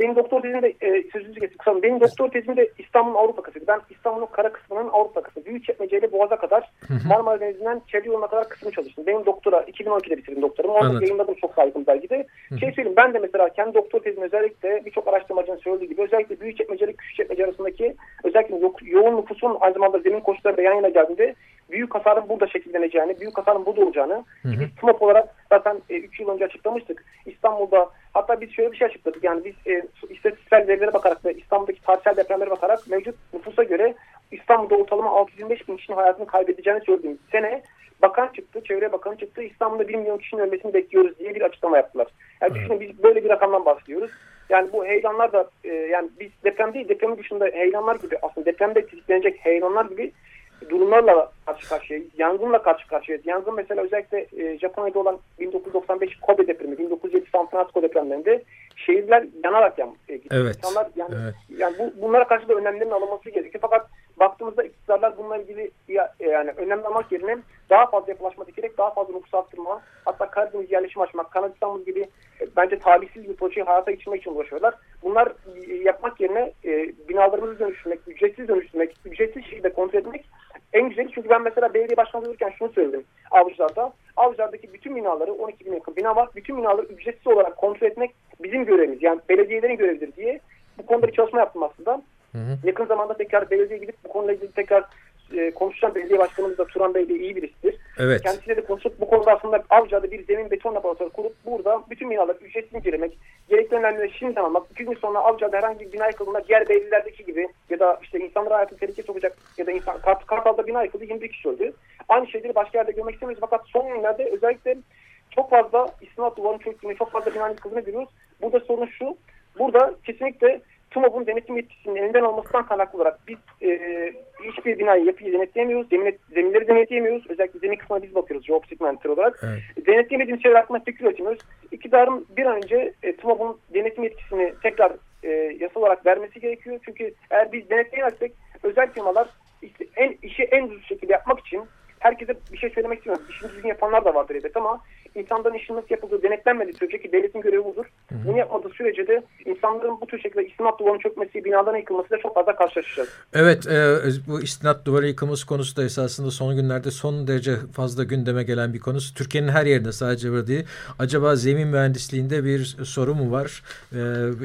benim doktor tezim de e, sözünüzü kesip kısalım. Benim doktor tezim de İstanbul'un Avrupa kısmıydı. Ben İstanbul'un kara kısmının Avrupa kısmı. Büyükçekmece ile Boğaz'a kadar Marmara Denizi'nden Çevre yoluna kadar kısmı çalıştım. Benim doktora 2012'de bitirdim doktorumu. Orada yayınladım çok saygın belgede. Şey söyleyeyim ben de mesela kendi doktor tezim özellikle birçok araştırmacının söylediği gibi özellikle Büyükçekmece ile Küçükçekmece arasındaki özellikle yo yoğun nüfusun aynı zamanda zemin koşulları yan yana geldiğinde büyük hasarın burada şekilleneceğini, büyük hasarın burada olacağını hı hı. biz TMOP olarak zaten 3 e, yıl önce açıklamıştık. İstanbul'da hatta biz şöyle bir şey açıkladık. Yani biz e, istatistiksel verilere bakarak ve İstanbul'daki tarihsel depremlere bakarak mevcut nüfusa göre İstanbul'da ortalama 625 bin kişinin hayatını kaybedeceğini söylediğimiz sene bakan çıktı, çevre bakanı çıktı. İstanbul'da 1 milyon kişinin ölmesini bekliyoruz diye bir açıklama yaptılar. Yani düşünün biz böyle bir rakamdan bahsediyoruz. Yani bu heyelanlar da e, yani biz deprem değil depremin dışında heyelanlar gibi aslında depremde tetiklenecek heyelanlar gibi durumlarla karşı karşıyayız. Yangınla karşı karşıyayız. Yangın mesela özellikle e, Japonya'da olan 1995 Kobe depremi, 1907 San Francisco depremlerinde şehirler yanarak yan, e, evet. İnsanlar yani, evet. yani bu, bunlara karşı da önlemlerin alınması gerekiyor. Fakat baktığımızda iktidarlar bununla ilgili e, yani önlem almak yerine daha fazla yapılaşma dikerek daha fazla nüfus arttırma, hatta Karadeniz yerleşim açmak, Kanal İstanbul gibi e, bence talihsiz bir projeyi hayata geçirmek için uğraşıyorlar. Bunlar e, yapmak yerine binalarımızı dönüştürmek, ücretsiz dönüştürmek, ücretsiz şekilde kontrol etmek en güzeli çünkü ben mesela belediye başkanı olurken şunu söyledim Avcılar'da. Avcılar'daki bütün binaları 12 bin yakın bina var. Bütün binaları ücretsiz olarak kontrol etmek bizim görevimiz. Yani belediyelerin görevidir diye bu konuda bir çalışma yaptım aslında. Hı hı. Yakın zamanda tekrar belediye gidip bu konuyla ilgili tekrar e, konuşan belediye başkanımız da Turan Bey de iyi birisidir. Evet. Kendisiyle de konuşup bu konuda aslında Avcı'da bir zemin beton laboratuvarı kurup burada bütün binaları ücretsiz incelemek, gerekli önlemleri şimdi almak, iki gün sonra Avcı'da herhangi bir bina yıkıldığında diğer belediyelerdeki gibi ya da işte insanlar hayatını tehlikeye sokacak ya da insan Kart, Kartal'da bina yıkıldı 21 kişi öldü. Aynı şeyleri başka yerde görmek istemiyoruz fakat son günlerde özellikle çok fazla istinat duvarının çöktüğünü, çok fazla binanın yıkıldığını görüyoruz. Burada sorun şu, burada kesinlikle TUMOB'un denetim yetkisinin elinden olmasından kaynaklı olarak biz e, hiçbir binayı yapıyı denetleyemiyoruz. Zemin, zeminleri denetleyemiyoruz. Özellikle zemin kısmına biz bakıyoruz Geopsych Mentor olarak. Evet. Denetleyemediğimiz şeyler hakkında fikir üretemiyoruz. İktidarın bir an önce e, TUMOB'un denetim yetkisini tekrar e, yasal olarak vermesi gerekiyor. Çünkü eğer biz denetleyemezsek özel firmalar işte en, işi en düz şekilde yapmak için herkese bir şey söylemek istemiyorum. İşini düzgün yapanlar da vardır elbette ama insanların işin nasıl yapıldığı denetlenmediği sürece ki devletin görevi budur. Hı hı. Bunu yapmadığı sürece de insanların bu tür şekilde istinat duvarının çökmesi, binaların yıkılması çok fazla karşılaşacağız. Evet, e, bu istinat duvarı yıkılması konusu da esasında son günlerde son derece fazla gündeme gelen bir konusu. Türkiye'nin her yerinde sadece burada değil. Acaba zemin mühendisliğinde bir sorun mu var? E,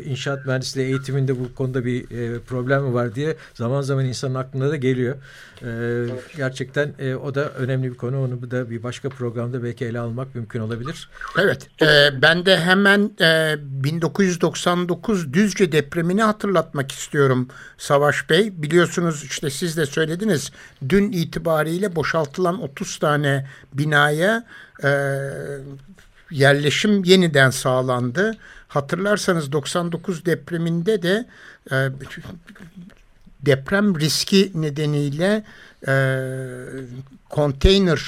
inşaat mühendisliği eğitiminde bu konuda bir e, problem mi var diye zaman zaman insanın aklına da geliyor. E, evet. Gerçekten e, o da önemli bir konu. Onu da bir başka programda belki ele almak mümkün olabilir. Evet. E, ben de hemen e, 1999 Düzce depremini hatırlatmak istiyorum Savaş Bey. Biliyorsunuz işte siz de söylediniz. Dün itibariyle boşaltılan 30 tane binaya e, yerleşim yeniden sağlandı. Hatırlarsanız 99 depreminde de e, deprem riski nedeniyle e, konteyner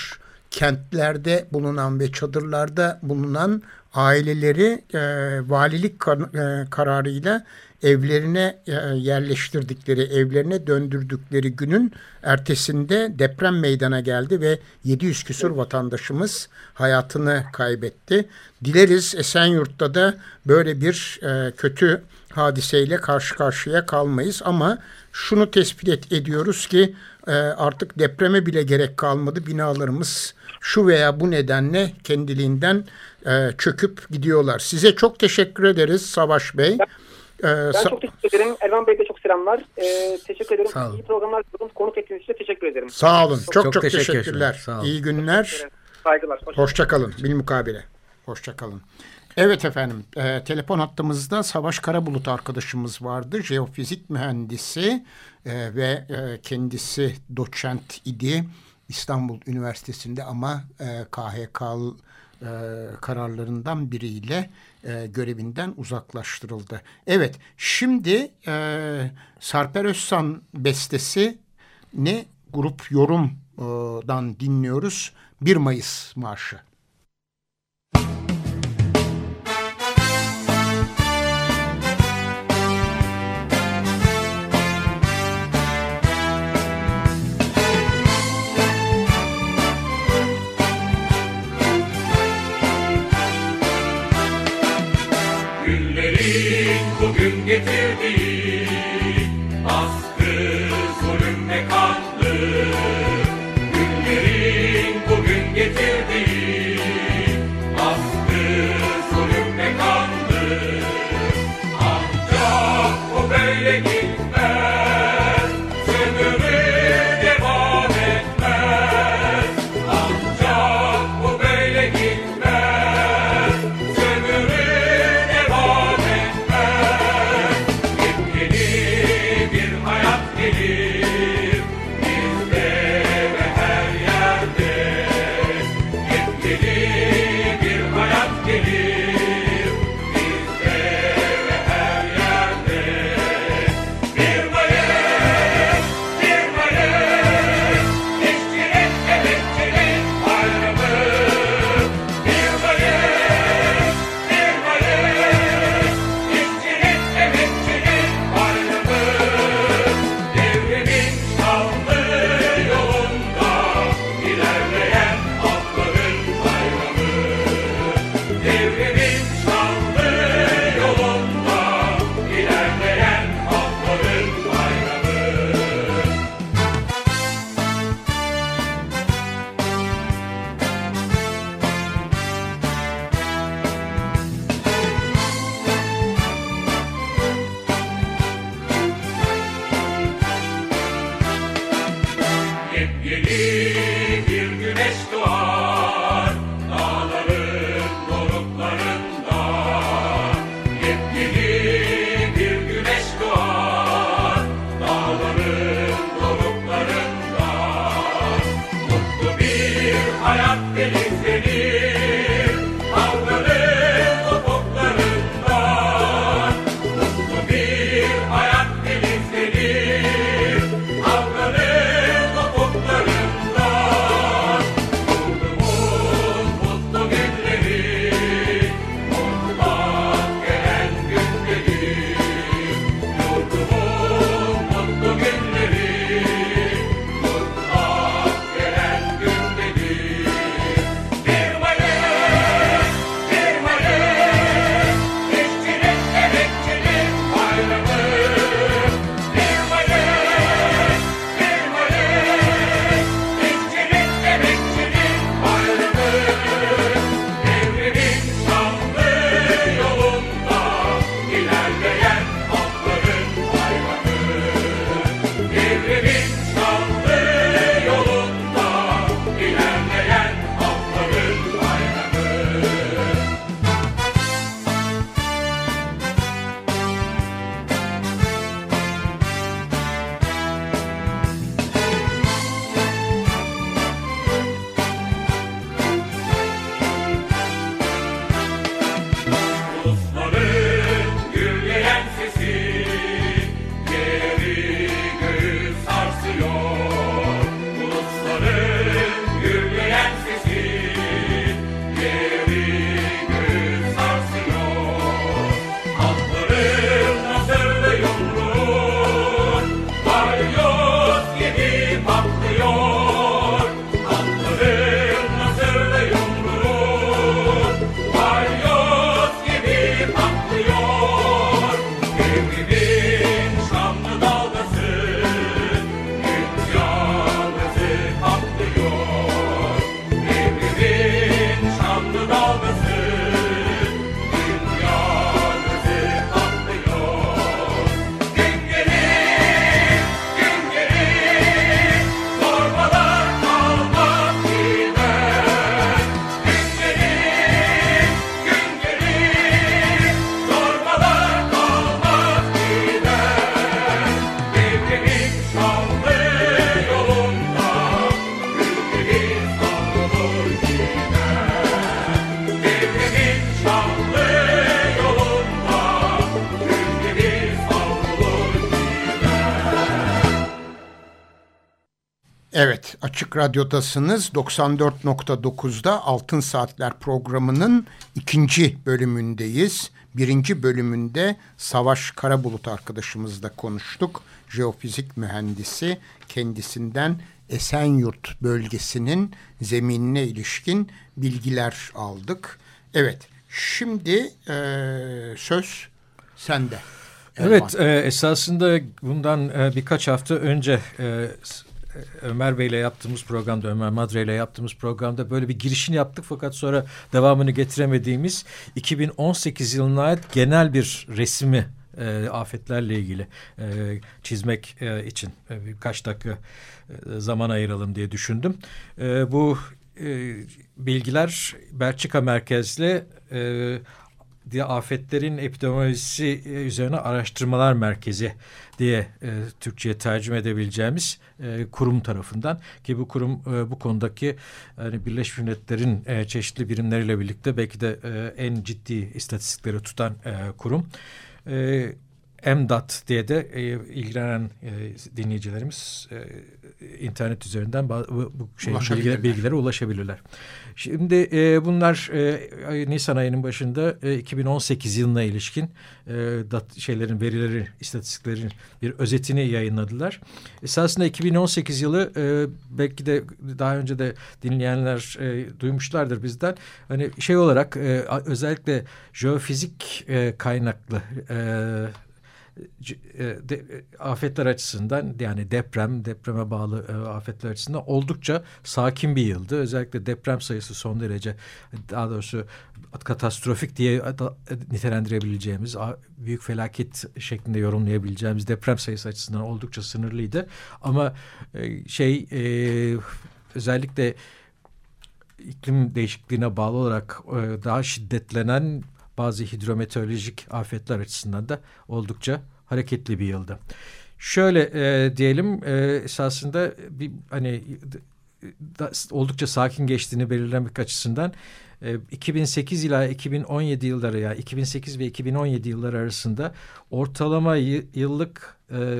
kentlerde bulunan ve çadırlarda bulunan aileleri e, valilik kar, e, kararıyla evlerine e, yerleştirdikleri, evlerine döndürdükleri günün ertesinde deprem meydana geldi ve 700 küsur vatandaşımız hayatını kaybetti. Dileriz Esenyurt'ta da böyle bir e, kötü hadiseyle karşı karşıya kalmayız ama şunu tespit ediyoruz ki e, artık depreme bile gerek kalmadı. Binalarımız şu veya bu nedenle kendiliğinden çöküp gidiyorlar. Size çok teşekkür ederiz Savaş Bey. Ben çok teşekkür ederim. Erman Bey'e de çok selamlar. Ee, teşekkür ederim. Sağ olun. İyi programlar diliyorum. Konuk ettiğiniz için teşekkür ederim. Sağ olun. Çok çok, çok, teşekkür teşekkürler. Sağ olun. İyi günler. Saygılar. Hoşçakalın. Hoşça Bilmukabele. Hoşçakalın. Evet efendim, e, telefon hattımızda Savaş Karabulut arkadaşımız vardı. Jeofizik mühendisi e, ve e, kendisi doçent idi İstanbul Üniversitesi'nde ama e, KHK e, kararlarından biriyle e, görevinden uzaklaştırıldı. Evet şimdi e, Sarper Özsan bestesi ne grup yorumdan dinliyoruz 1 Mayıs Marşı. you the Radyo'dasınız. 94.9'da Altın Saatler programının ikinci bölümündeyiz. Birinci bölümünde Savaş Karabulut arkadaşımızla konuştuk. Jeofizik mühendisi kendisinden Esenyurt bölgesinin zeminine ilişkin bilgiler aldık. Evet, şimdi e, söz sende. Evet, e, esasında bundan e, birkaç hafta önce e, Ömer Bey ile yaptığımız programda, Ömer Madre ile yaptığımız programda böyle bir girişini yaptık fakat sonra devamını getiremediğimiz 2018 yılına ait genel bir resmi e, afetlerle ilgili e, çizmek e, için e, birkaç dakika e, zaman ayıralım diye düşündüm. E, bu e, bilgiler Belçika merkezli e, diye afetlerin epidemiolojisi e, üzerine araştırmalar merkezi diye e, Türkçe'ye tercüme edebileceğimiz e, kurum tarafından ki bu kurum e, bu konudaki yani Birleşmiş Milletler'in e, çeşitli birimleriyle birlikte belki de e, en ciddi istatistikleri tutan e, kurum. E, MDAT diye de e, ilgilenen e, dinleyicilerimiz e, internet üzerinden bu, bu şey, bilgiler, bilgilere ulaşabilirler. Şimdi e, bunlar e, Nisan ayının başında e, 2018 yılına ilişkin e, dat, şeylerin verileri, istatistiklerin bir özetini yayınladılar. Esasında 2018 yılı e, belki de daha önce de dinleyenler e, duymuşlardır bizden. Hani şey olarak e, özellikle jeofizik e, kaynaklı e, de, e, afetler açısından yani deprem, depreme bağlı e, afetler açısından oldukça sakin bir yıldı. Özellikle deprem sayısı son derece daha doğrusu katastrofik diye nitelendirebileceğimiz büyük felaket şeklinde yorumlayabileceğimiz deprem sayısı açısından oldukça sınırlıydı. Ama e, şey e, özellikle iklim değişikliğine bağlı olarak e, daha şiddetlenen bazı hidrometeorolojik afetler açısından da oldukça hareketli bir yıldı. Şöyle e, diyelim e, esasında bir hani da, oldukça sakin geçtiğini belirlemek açısından e, 2008 ila 2017 yılları ya yani 2008 ve 2017 yılları arasında ortalama yıllık e,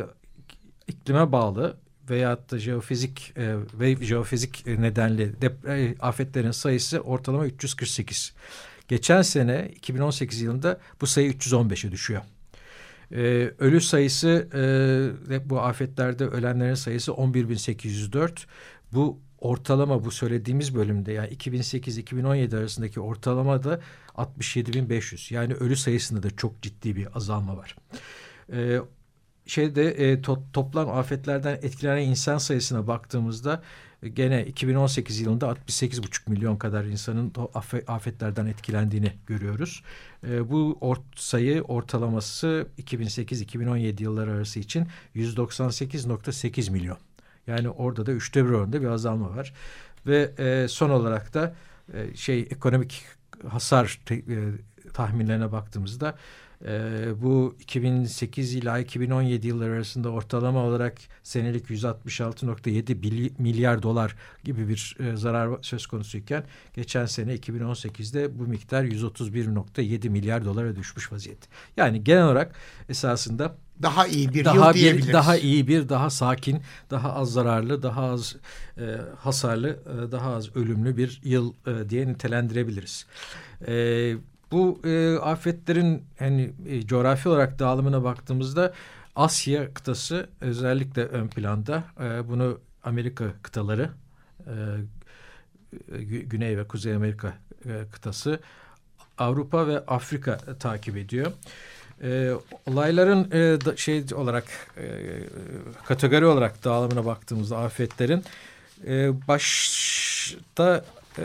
iklime bağlı veyahut da jeofizik e, ve jeofizik nedenli dep- e, afetlerin sayısı ortalama 348. Geçen sene 2018 yılında bu sayı 315'e düşüyor. Ee, ölü sayısı e, bu afetlerde ölenlerin sayısı 11.804. Bu ortalama bu söylediğimiz bölümde yani 2008-2017 arasındaki ortalama da 67.500. Yani ölü sayısında da çok ciddi bir azalma var. Ee, şeyde e, to, toplam afetlerden etkilenen insan sayısına baktığımızda gene 2018 yılında 68,5 milyon kadar insanın afetlerden etkilendiğini görüyoruz. E, bu ort sayı ortalaması 2008-2017 yılları arası için 198,8 milyon. Yani orada da üçte bir oranında bir azalma var. Ve e, son olarak da e, şey ekonomik hasar e, tahminlerine baktığımızda e, bu 2008 ila 2017 yılları arasında ortalama olarak senelik 166.7 milyar dolar gibi bir e, zarar söz konusuyken geçen sene 2018'de bu miktar 131.7 milyar dolara düşmüş vaziyette. Yani genel olarak esasında daha iyi bir daha yıl diyebiliriz. Bir, daha iyi bir, daha sakin, daha az zararlı, daha az e, hasarlı, e, daha az ölümlü bir yıl e, diye nitelendirebiliriz. E, bu e, afetlerin hani e, coğrafi olarak dağılımına baktığımızda Asya kıtası özellikle ön planda. E, bunu Amerika kıtaları, e, Güney ve Kuzey Amerika e, kıtası, Avrupa ve Afrika takip ediyor. E, olayların e, da, şey olarak e, kategori olarak dağılımına baktığımızda afetlerin e, başta e,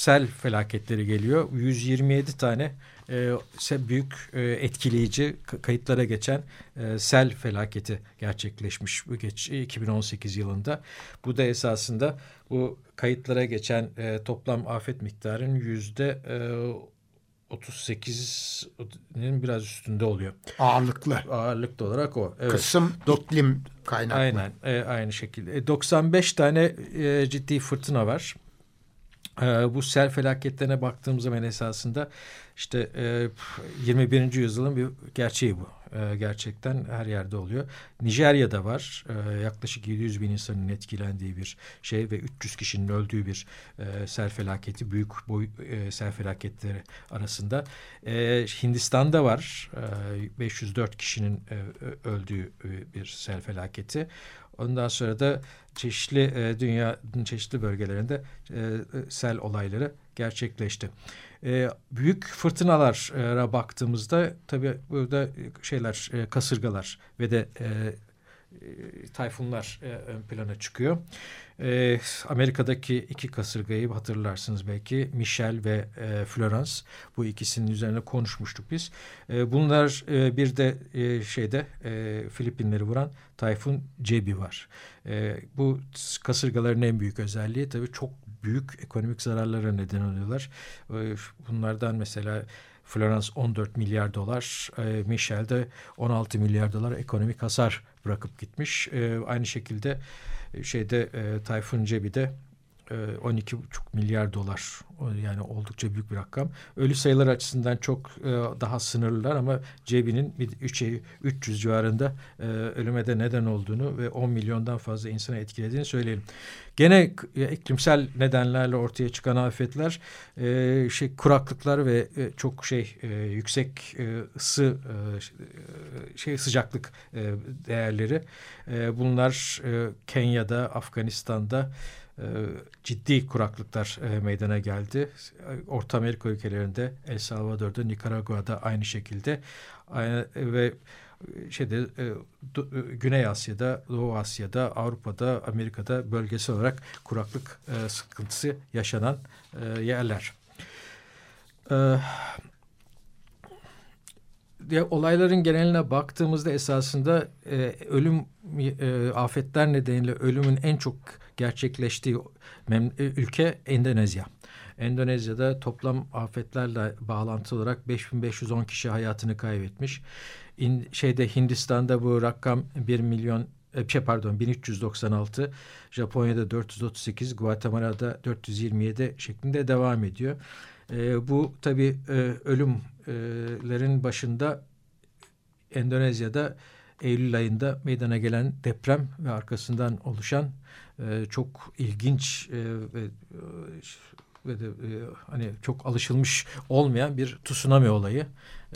sel felaketleri geliyor. 127 tane e, büyük e, etkileyici kayıtlara geçen e, sel felaketi gerçekleşmiş bu geç 2018 yılında. Bu da esasında bu kayıtlara geçen e, toplam afet miktarının yüzde e, 38'nin biraz üstünde oluyor. Ağırlıklı. Ağırlıklı olarak o. Evet. Kısım iklim kaynaklı. Aynen e, aynı şekilde. E, 95 tane e, ciddi fırtına var. Ee, bu sel felaketlerine baktığımız zaman esasında işte e, 21. yüzyılın bir gerçeği bu. e, gerçekten her yerde oluyor. Nijerya'da var. E, yaklaşık 700 bin insanın etkilendiği bir şey ve 300 kişinin öldüğü bir e, sel felaketi. Büyük boy e, sel felaketleri arasında. E, Hindistan'da var. E, 504 kişinin e, öldüğü e, bir sel felaketi. Ondan sonra da çeşitli e, dünyanın çeşitli bölgelerinde e, e, sel olayları gerçekleşti. E, büyük fırtınalara baktığımızda tabii burada şeyler e, kasırgalar ve de e, e, tayfunlar e, ön plana çıkıyor. E, Amerika'daki iki kasırgayı hatırlarsınız belki Michel ve e, Florence. Bu ikisinin üzerine konuşmuştuk biz. E, bunlar e, bir de e, şeyde e, Filipinleri vuran Tayfun Cebi var. E, bu kasırgaların en büyük özelliği tabii çok büyük ekonomik zararlara neden oluyorlar. E, bunlardan mesela Florence 14 milyar dolar, e, Michel de 16 milyar dolar ekonomik hasar bırakıp gitmiş. E, aynı şekilde e, şeyde e, Tayfun Cebi de 12,5 milyar dolar yani oldukça büyük bir rakam. Ölü sayılar açısından çok daha sınırlılar ama cebinin 3'e 300 civarında ölüme de neden olduğunu ve 10 milyondan fazla insana etkilediğini söyleyelim. Gene iklimsel nedenlerle ortaya çıkan afetler şey kuraklıklar ve çok şey yüksek ısı şey sıcaklık değerleri bunlar Kenya'da, Afganistan'da e, ciddi kuraklıklar e, meydana geldi. Orta Amerika ülkelerinde, El Salvador'da, Nikaragua'da aynı şekilde ve şeyde e, Güney Asya'da, Doğu Asya'da, Avrupa'da, Amerika'da bölgesel olarak kuraklık sıkıntısı yaşanan yerler. E, olayların geneline baktığımızda esasında e, ölüm e, afetler nedeniyle ölümün en çok gerçekleştiği e, ülke Endonezya. Endonezya'da toplam afetlerle bağlantılı olarak 5510 kişi hayatını kaybetmiş. İn, şeyde Hindistan'da bu rakam 1 milyon e, şey pardon 1396, Japonya'da 438, Guatemala'da 427 şeklinde devam ediyor. E, bu tabii e, ölümlerin başında Endonezya'da Eylül ayında meydana gelen deprem ve arkasından oluşan e, çok ilginç e, ve, e, ve de e, hani çok alışılmış olmayan bir tsunami olayı.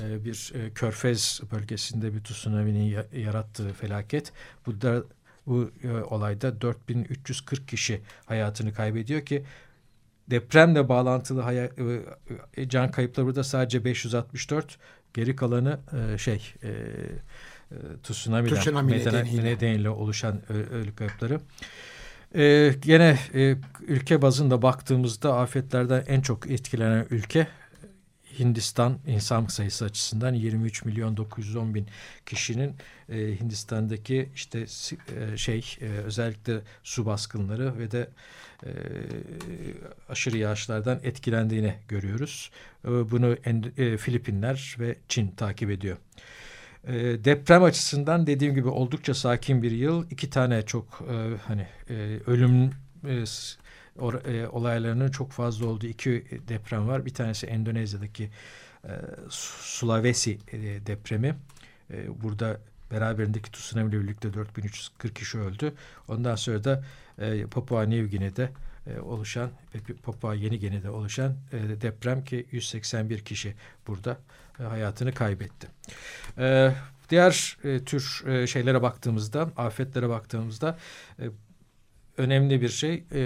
E, bir e, körfez bölgesinde bir tsunami'nin yarattığı felaket. Bu da bu e, olayda 4340 kişi hayatını kaybediyor ki depremle bağlantılı haya, e, can kayıpları burada sadece 564 geri kalanı e, şey e, e, Tsunami nedeniyle. nedeniyle, nedeniyle oluşan ölü kayıpları. Ee, gene e, ülke bazında baktığımızda afetlerden en çok etkilenen ülke Hindistan insan sayısı açısından 23 milyon 910 bin kişinin e, Hindistan'daki işte e, şey e, özellikle su baskınları ve de e, aşırı yağışlardan etkilendiğini görüyoruz. E, bunu en, e, Filipinler ve Çin takip ediyor. E, deprem açısından dediğim gibi oldukça sakin bir yıl. İki tane çok e, hani e, ölüm e, or, e, olaylarının çok fazla olduğu iki deprem var. Bir tanesi Endonezya'daki e, Sulawesi e, depremi. E, burada beraberindeki tsunami ile birlikte 4340 kişi öldü. Ondan sonra da e, Papua New Guinea'de e, oluşan Papua Yeni Gine'de oluşan e, deprem ki 181 kişi burada hayatını kaybetti. E, diğer e, tür e, şeylere baktığımızda, afetlere baktığımızda e, önemli bir şey e,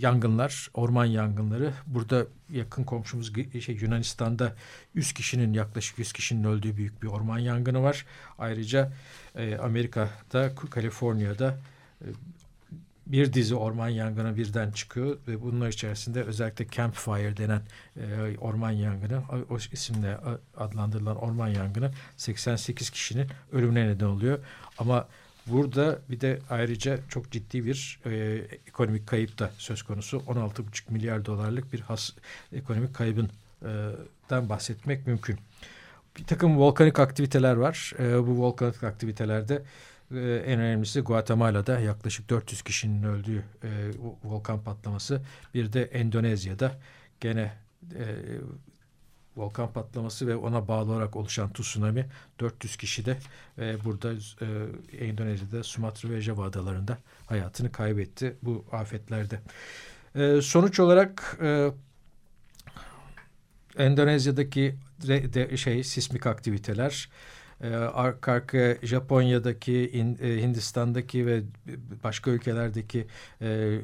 yangınlar, orman yangınları. Burada yakın komşumuz şey, Yunanistan'da 100 kişinin yaklaşık 100 kişinin öldüğü büyük bir orman yangını var. Ayrıca e, Amerika'da, Kaliforniya'da e, bir dizi orman yangını birden çıkıyor ve bunlar içerisinde özellikle Campfire denen e, orman yangını, o isimle adlandırılan orman yangını 88 kişinin ölümüne neden oluyor. Ama burada bir de ayrıca çok ciddi bir e, ekonomik kayıp da söz konusu. 16,5 milyar dolarlık bir has, ekonomik kaybından bahsetmek mümkün. Bir takım volkanik aktiviteler var. E, bu volkanik aktivitelerde ee, en önemlisi Guatemala'da yaklaşık 400 kişinin öldüğü e, volkan patlaması. Bir de Endonezya'da gene e, volkan patlaması ve ona bağlı olarak oluşan tsunami 400 kişi de e, burada Endonezya'da Sumatra ve Java adalarında hayatını kaybetti bu afetlerde. Sonuç olarak Endonezya'daki şey sismik aktiviteler e, arka arka Japonya'daki, in, e, Hindistan'daki ve başka ülkelerdeki e,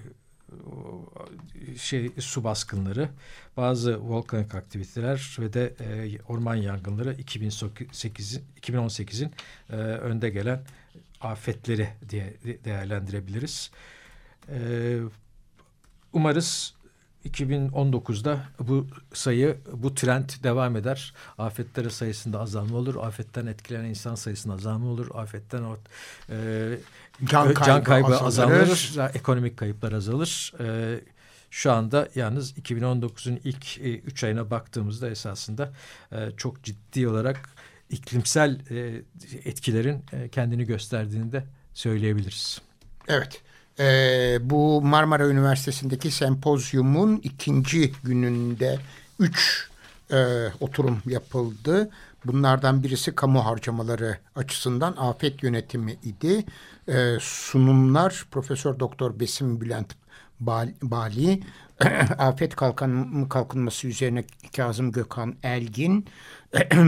şey su baskınları, bazı volkanik aktiviteler ve de e, orman yangınları 2008 2018'in e, önde gelen afetleri diye değerlendirebiliriz. E, umarız 2019'da bu sayı, bu trend devam eder. Afetleri sayısında azalma olur. Afetten etkilenen insan sayısında azalma olur. Afetten o, e, can kaybı, can kaybı azalır. azalır. Ekonomik kayıplar azalır. E, şu anda yalnız 2019'un ilk 3 e, ayına baktığımızda esasında e, çok ciddi olarak iklimsel e, etkilerin e, kendini gösterdiğini de söyleyebiliriz. Evet. E, bu Marmara Üniversitesi'ndeki sempozyumun ikinci gününde üç e, oturum yapıldı. Bunlardan birisi kamu harcamaları açısından afet yönetimi idi. E, sunumlar Profesör Doktor Besim Bülent Bali, afet kalkan, kalkınması üzerine Kazım Gökhan Elgin,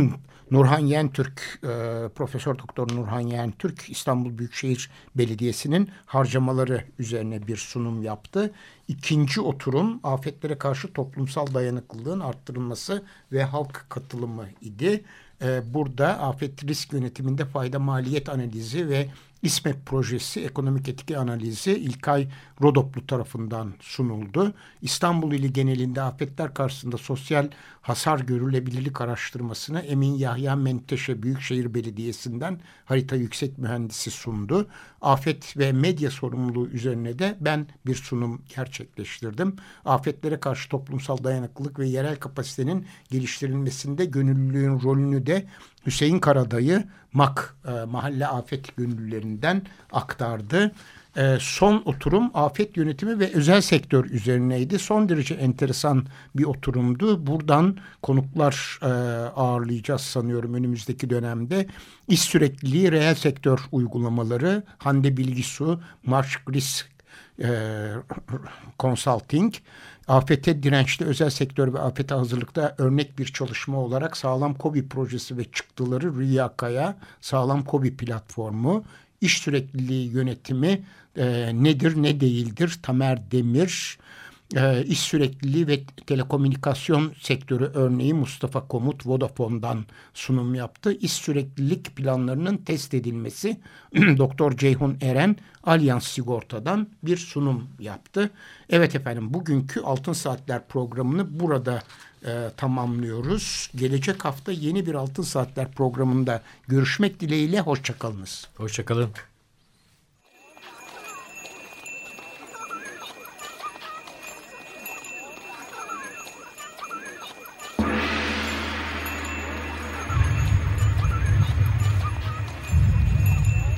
Nurhan Yentürk, e, Profesör Doktor Nurhan Yentürk İstanbul Büyükşehir Belediyesi'nin harcamaları üzerine bir sunum yaptı. İkinci oturum afetlere karşı toplumsal dayanıklılığın arttırılması ve halk katılımı idi. E, burada afet risk yönetiminde fayda maliyet analizi ve İSMET projesi ekonomik etki analizi İlkay Rodoplu tarafından sunuldu. İstanbul ili genelinde afetler karşısında sosyal hasar görülebilirlik araştırmasını Emin Yahya Menteşe Büyükşehir Belediyesi'nden harita yüksek mühendisi sundu. Afet ve medya sorumluluğu üzerine de ben bir sunum gerçekleştirdim. Afetlere karşı toplumsal dayanıklılık ve yerel kapasitenin geliştirilmesinde gönüllülüğün rolünü de Hüseyin Karadayı MAK e, Mahalle Afet Gönüllülerinden aktardı. E, son oturum afet yönetimi ve özel sektör üzerineydi. Son derece enteresan bir oturumdu. Buradan konuklar e, ağırlayacağız sanıyorum önümüzdeki dönemde. İş sürekliliği, reel sektör uygulamaları, Hande Bilgisu, Marş Gris e, Consulting, afete dirençli özel sektör ve afete hazırlıkta örnek bir çalışma olarak Sağlam Kobi projesi ve çıktıları Rüya Sağlam Kobi platformu, iş sürekliliği yönetimi e, nedir ne değildir? Tamer Demir, e, iş sürekliliği ve telekomünikasyon sektörü örneği Mustafa Komut Vodafone'dan sunum yaptı. İş süreklilik planlarının test edilmesi Doktor Ceyhun Eren Alyans Sigorta'dan bir sunum yaptı. Evet efendim bugünkü Altın Saatler programını burada e, tamamlıyoruz. Gelecek hafta yeni bir Altın Saatler programında görüşmek dileğiyle hoşçakalınız. Hoşçakalın.